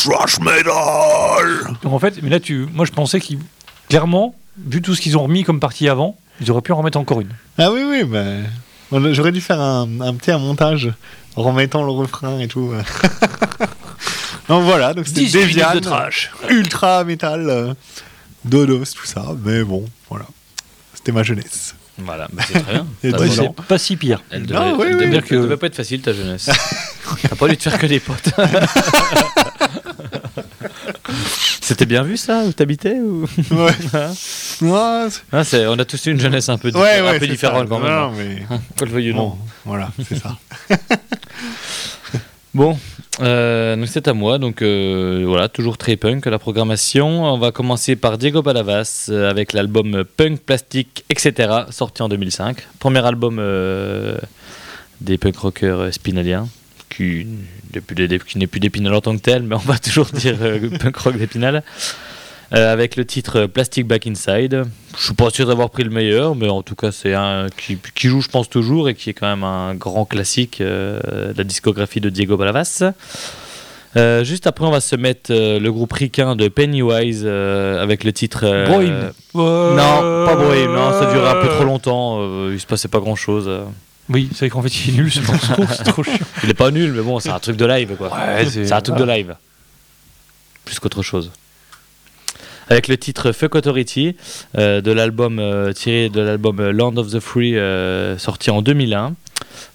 thrash metal Donc en fait, mais là, tu, moi je pensais qu'ils, clairement, vu tout ce qu'ils ont remis comme partie avant, ils auraient pu en remettre encore une. Ah oui, oui, mais on- j'aurais dû faire un, un petit un montage en remettant le refrain et tout. donc voilà, donc c'était 10 minutes Deviant, de trash. ultra métal, euh, Dodos, tout ça. Mais bon, voilà, c'était ma jeunesse. Voilà, bah, c'est très bien. Raison. C'est pas si pire. Elle Non, devait, oui, elle oui. devait- Dire que- devait pas être facile ta jeunesse. T'as pas dû te faire que des potes. C'était bien vu ça où t'habitais ou? Ouais. Hein? Ah, c'est- On a tous eu une jeunesse un peu, diffé- ouais, un peu différente ça. quand même. Non, mais Qu'on le veuille ou non. bon, voilà, c'est ça. Bon, euh, donc c'est à moi. Donc euh, voilà, toujours très punk la programmation. On va commencer par Diego Palavas euh, avec l'album Punk Plastique, etc. sorti en 2005. Premier album des punk rockers spinaliens, qui, qui n'est plus d'épinal en tant que tel, mais on va toujours dire punk rock d'épinal. Euh, avec le titre Plastic Back Inside. Je suis pas sûr d'avoir pris le meilleur, mais en tout cas c'est un qui, qui joue, je pense toujours, et qui est quand même un grand classique euh, de la discographie de Diego Palavas. Euh, juste après, on va se mettre le groupe ricain de Pennywise avec le titre. Brohim. Non, pas Brohim, non, ça durait un peu trop longtemps. il se passait pas grand chose. Oui, c'est vrai qu'en fait il est nul ce morceau, c'est trop chiant. Il est pas nul, mais bon, c'est un truc de live quoi. Ouais, c'est un truc de live. Plus qu'autre chose. Avec le titre Fuck Authority euh, de l'album euh, tiré de l'album Land of the Free euh, sorti en 2001.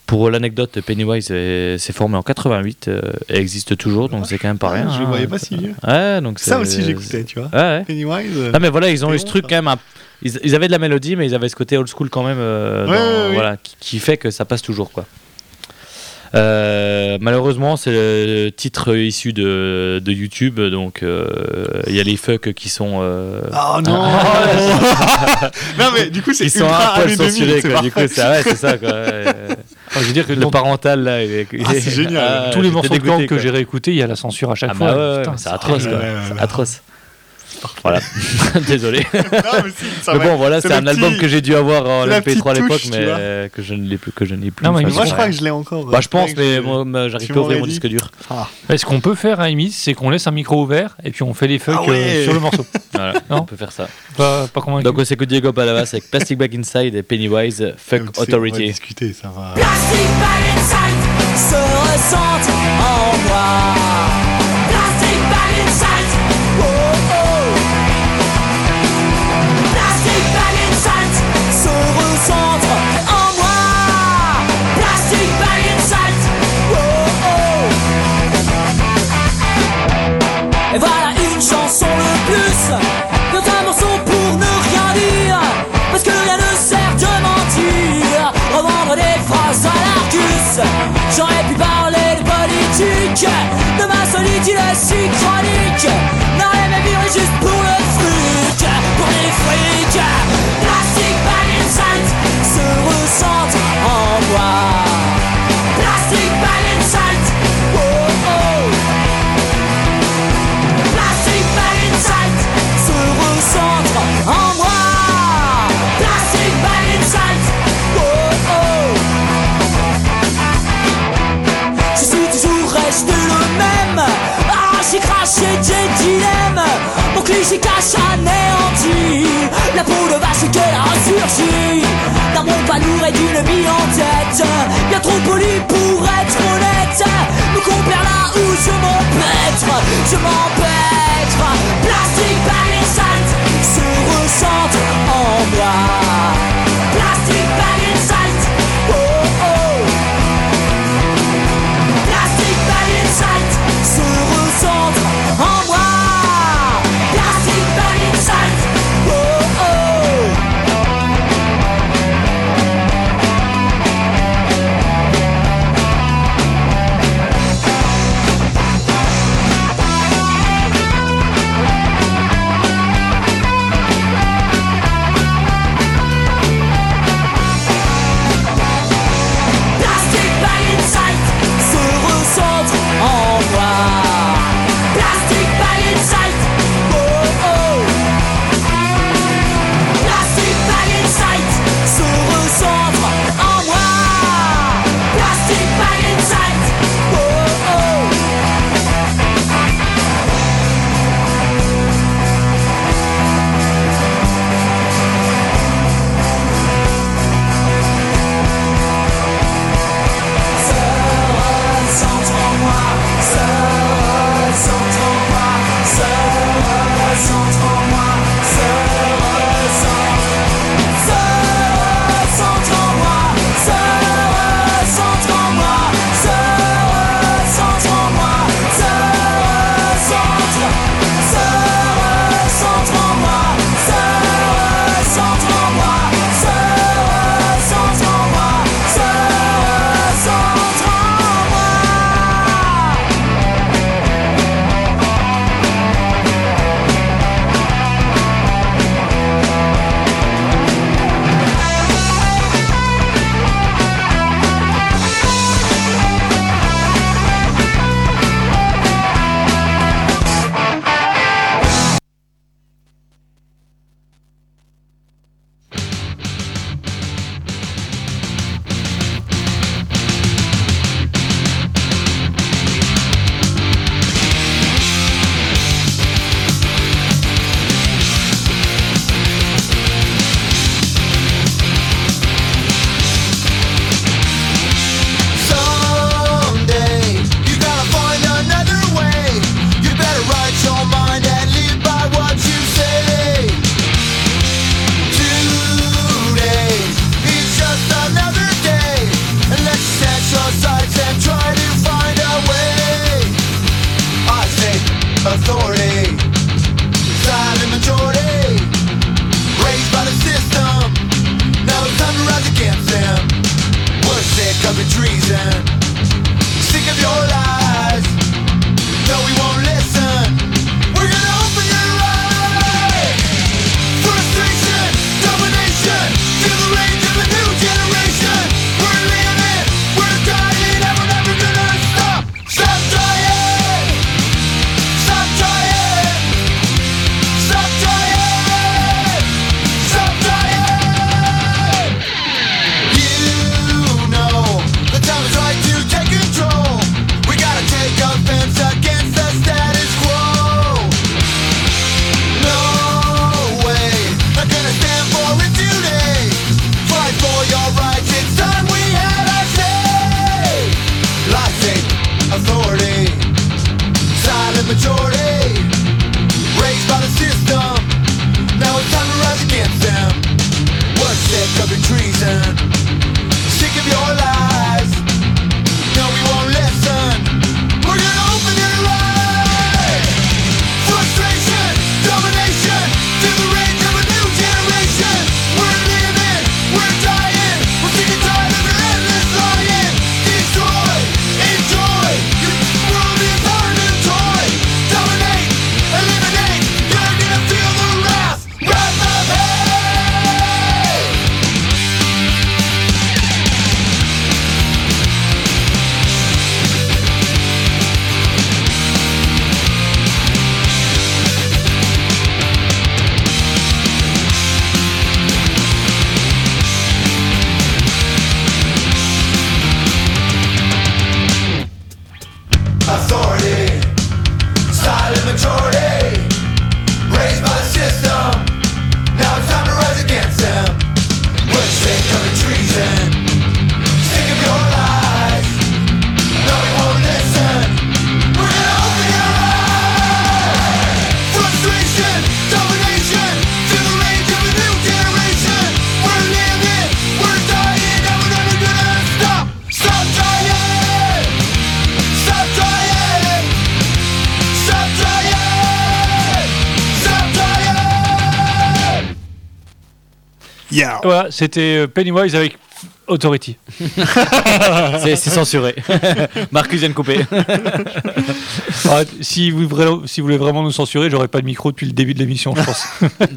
Pour l'anecdote, Pennywise est- s'est formé en 88 euh, et existe toujours, donc c'est quand même pas rien. Je le hein. voyais pas si vieux. Ouais, donc Ça aussi, j'écoutais, tu vois. Ouais. Pennywise. Ah mais voilà, ils ont eu ce truc quand même. Ils, ils avaient de la mélodie, mais ils avaient ce côté old school quand même, dans- voilà, qui, qui fait que ça passe toujours quoi. Euh, malheureusement, c'est le titre issu de, de YouTube, donc euh, il y a les fuck qui sont. euh, Oh non Non mais du coup c'est ils sont ultra un poil années 2000, censurés. Du coup, c'est ouais, c'est ça, quoi. Enfin, je veux dire que Le parental, là, il est- Ah, c'est génial. Ah, tous les morceaux de gang que j'ai réécoutés, il y a la censure à chaque Ah fois. bah ouais, Putain, ouais, c'est atroce, ouais, quoi. ouais, ouais, C'est atroce. Voilà. Désolé. Non, mais si, ça Mais va. bon, voilà, C'est c'est un album que j'ai dû avoir en c'est la MP3 à l'époque, mais euh, que je ne l'ai plus, que je n'ai plus. Non, mais moi, je crois que je l'ai encore. Bah, je pense, mais que j'arrive pas à ouvrir mon disque dur. Ah. Ce qu'on peut faire à Amy, c'est qu'on laisse un micro ouvert et puis on fait les fucks Ah ouais. euh, sur le morceau. Voilà, Non. on peut faire ça. Pas, pas convaincu. Donc, on s'écoute Diego Palavas avec Plastic Back Inside et Pennywise Fuck c'est- On va Authority. discuter, ça va. Plastic Bag Inside se ressente en moi. La peau de vache qu'elle a ressurgi. Dans mon panour et d'une bille en tête. Bien trop poli pour être honnête. Me compare là où je m'empêtre. Je m'empêtre. Bag Inside se ressente en moi. Voilà, c'était euh, Pennywise avec Authority. C'est censuré. Marcus vient de couper. Ah, si, vous, vra- si vous voulez vraiment nous censurer, j'aurais pas de micro depuis le début de l'émission, je pense.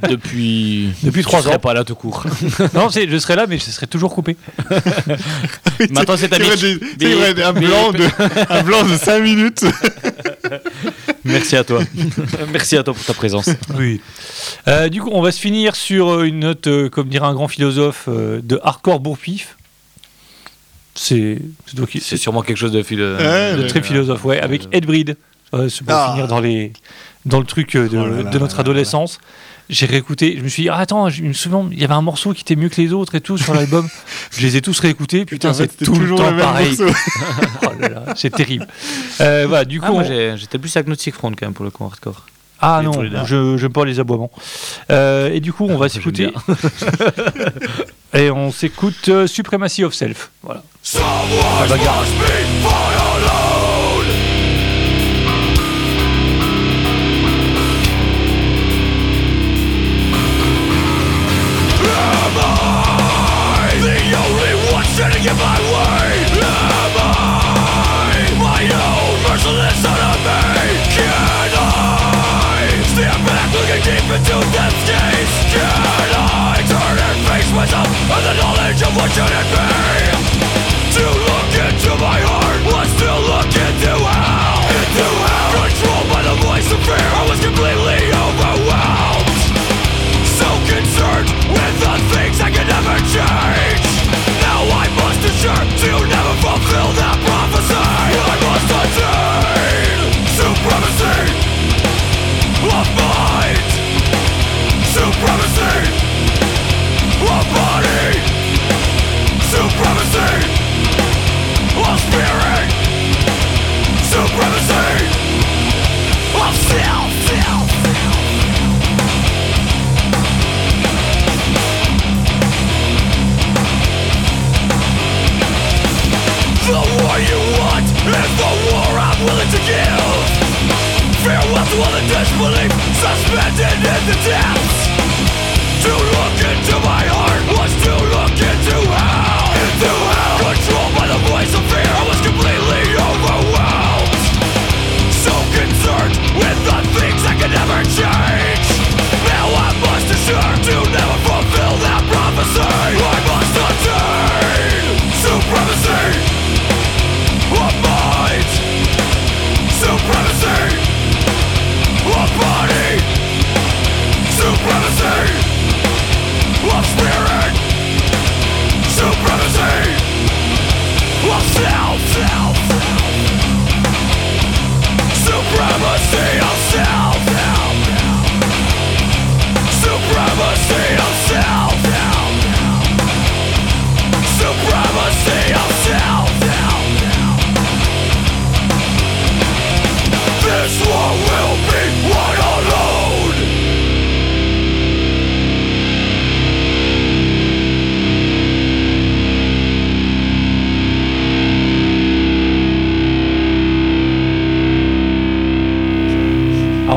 Depuis. Depuis trois Je serais ans. pas là tout court. non, je serais là, mais je serais toujours coupé. Maintenant, c'est un blanc de, un blanc de 5 minutes. Merci à toi. Merci à toi pour ta présence. Oui. Euh, du coup, on va se finir sur euh, une note, euh, comme dirait un grand philosophe, euh, de hardcore bourpif. C'est c'est sûrement quelque chose de, philo- Ouais, de ouais. très philosophe, ouais, avec Ed Breed. Euh, c'est pour Ah. finir dans, les, dans le truc euh, de, Oh là là de notre là là adolescence. J'ai réécouté, je me suis dit, ah, attends, je me souviens, il y avait un morceau qui était mieux que les autres et tout sur l'album. je les ai tous réécoutés, putain, c'est tout le toujours temps le même pareil. Oh là là, c'est terrible. Euh, voilà, du coup, Ah, on- j'ai- j'étais plus agnostic front quand même pour le coup hardcore. Ah non, je j'aime pas les aboiements. Euh, et du coup, on va s'écouter. et on s'écoute euh, Supremacy of Self. Voilà. La bagarre. Can I back looking deep into this? Can I turn and face myself and the knowledge of what should? To look into my heart was to look Into hell. Controlled by the voice of fear I was completely overwhelmed. So concerned with the things I could never change. Now I must ensure to never fulfill them. to give Farewell to all the disbelief Suspended in the depths. To look into my heart Was to look into hell. Into hell. Controlled by the voice of fear I was completely overwhelmed. So concerned with the things I could never change. Now I must assure to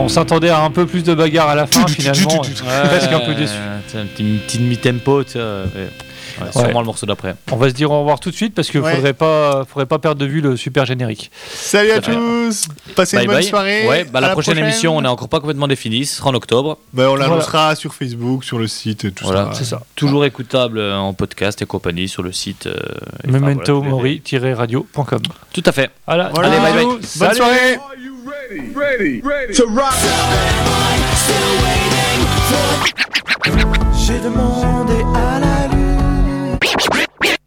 on s'attendait à un peu plus de bagarre à la fin, finalement. Presque un peu déçu. C'est un petit, petit demi-tempo, tu euh, ouais. Ouais, Sûrement le morceau d'après. On va se dire au revoir tout de suite parce qu'il Ouais. faudrait pas, faudrait pas perdre de vue le super générique. Salut à tous. Passez Bye une bonne bye. soirée. Ouais, bah, À la, prochaine, émission, on est n'est encore pas complètement défini. Ce sera en octobre. Bah, on l'annoncera sur Facebook, sur le site, et tout Voilà, ça. Toujours écoutable euh, en podcast et compagnie sur le site. euh, Memento voilà, mori-radio.com. Tout à fait. Voilà. Voilà. Allez, bye bye. Bonne Salut. soirée. Ready, ready to rock. J'ai demandé à la lune.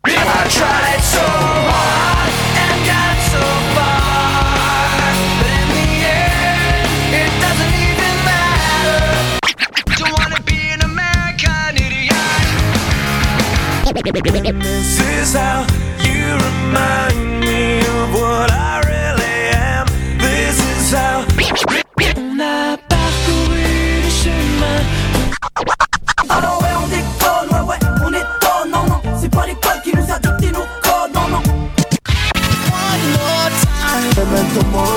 I tried so hard and got so far, but in the end, it doesn't even matter. Don't wanna be an American idiot. This is how you remind me of what I Alors ouais on déconne, ouais ouais on étonne, non non. C'est pas l'école qui nous a dicté nos codes, non non. One more time. Memento mori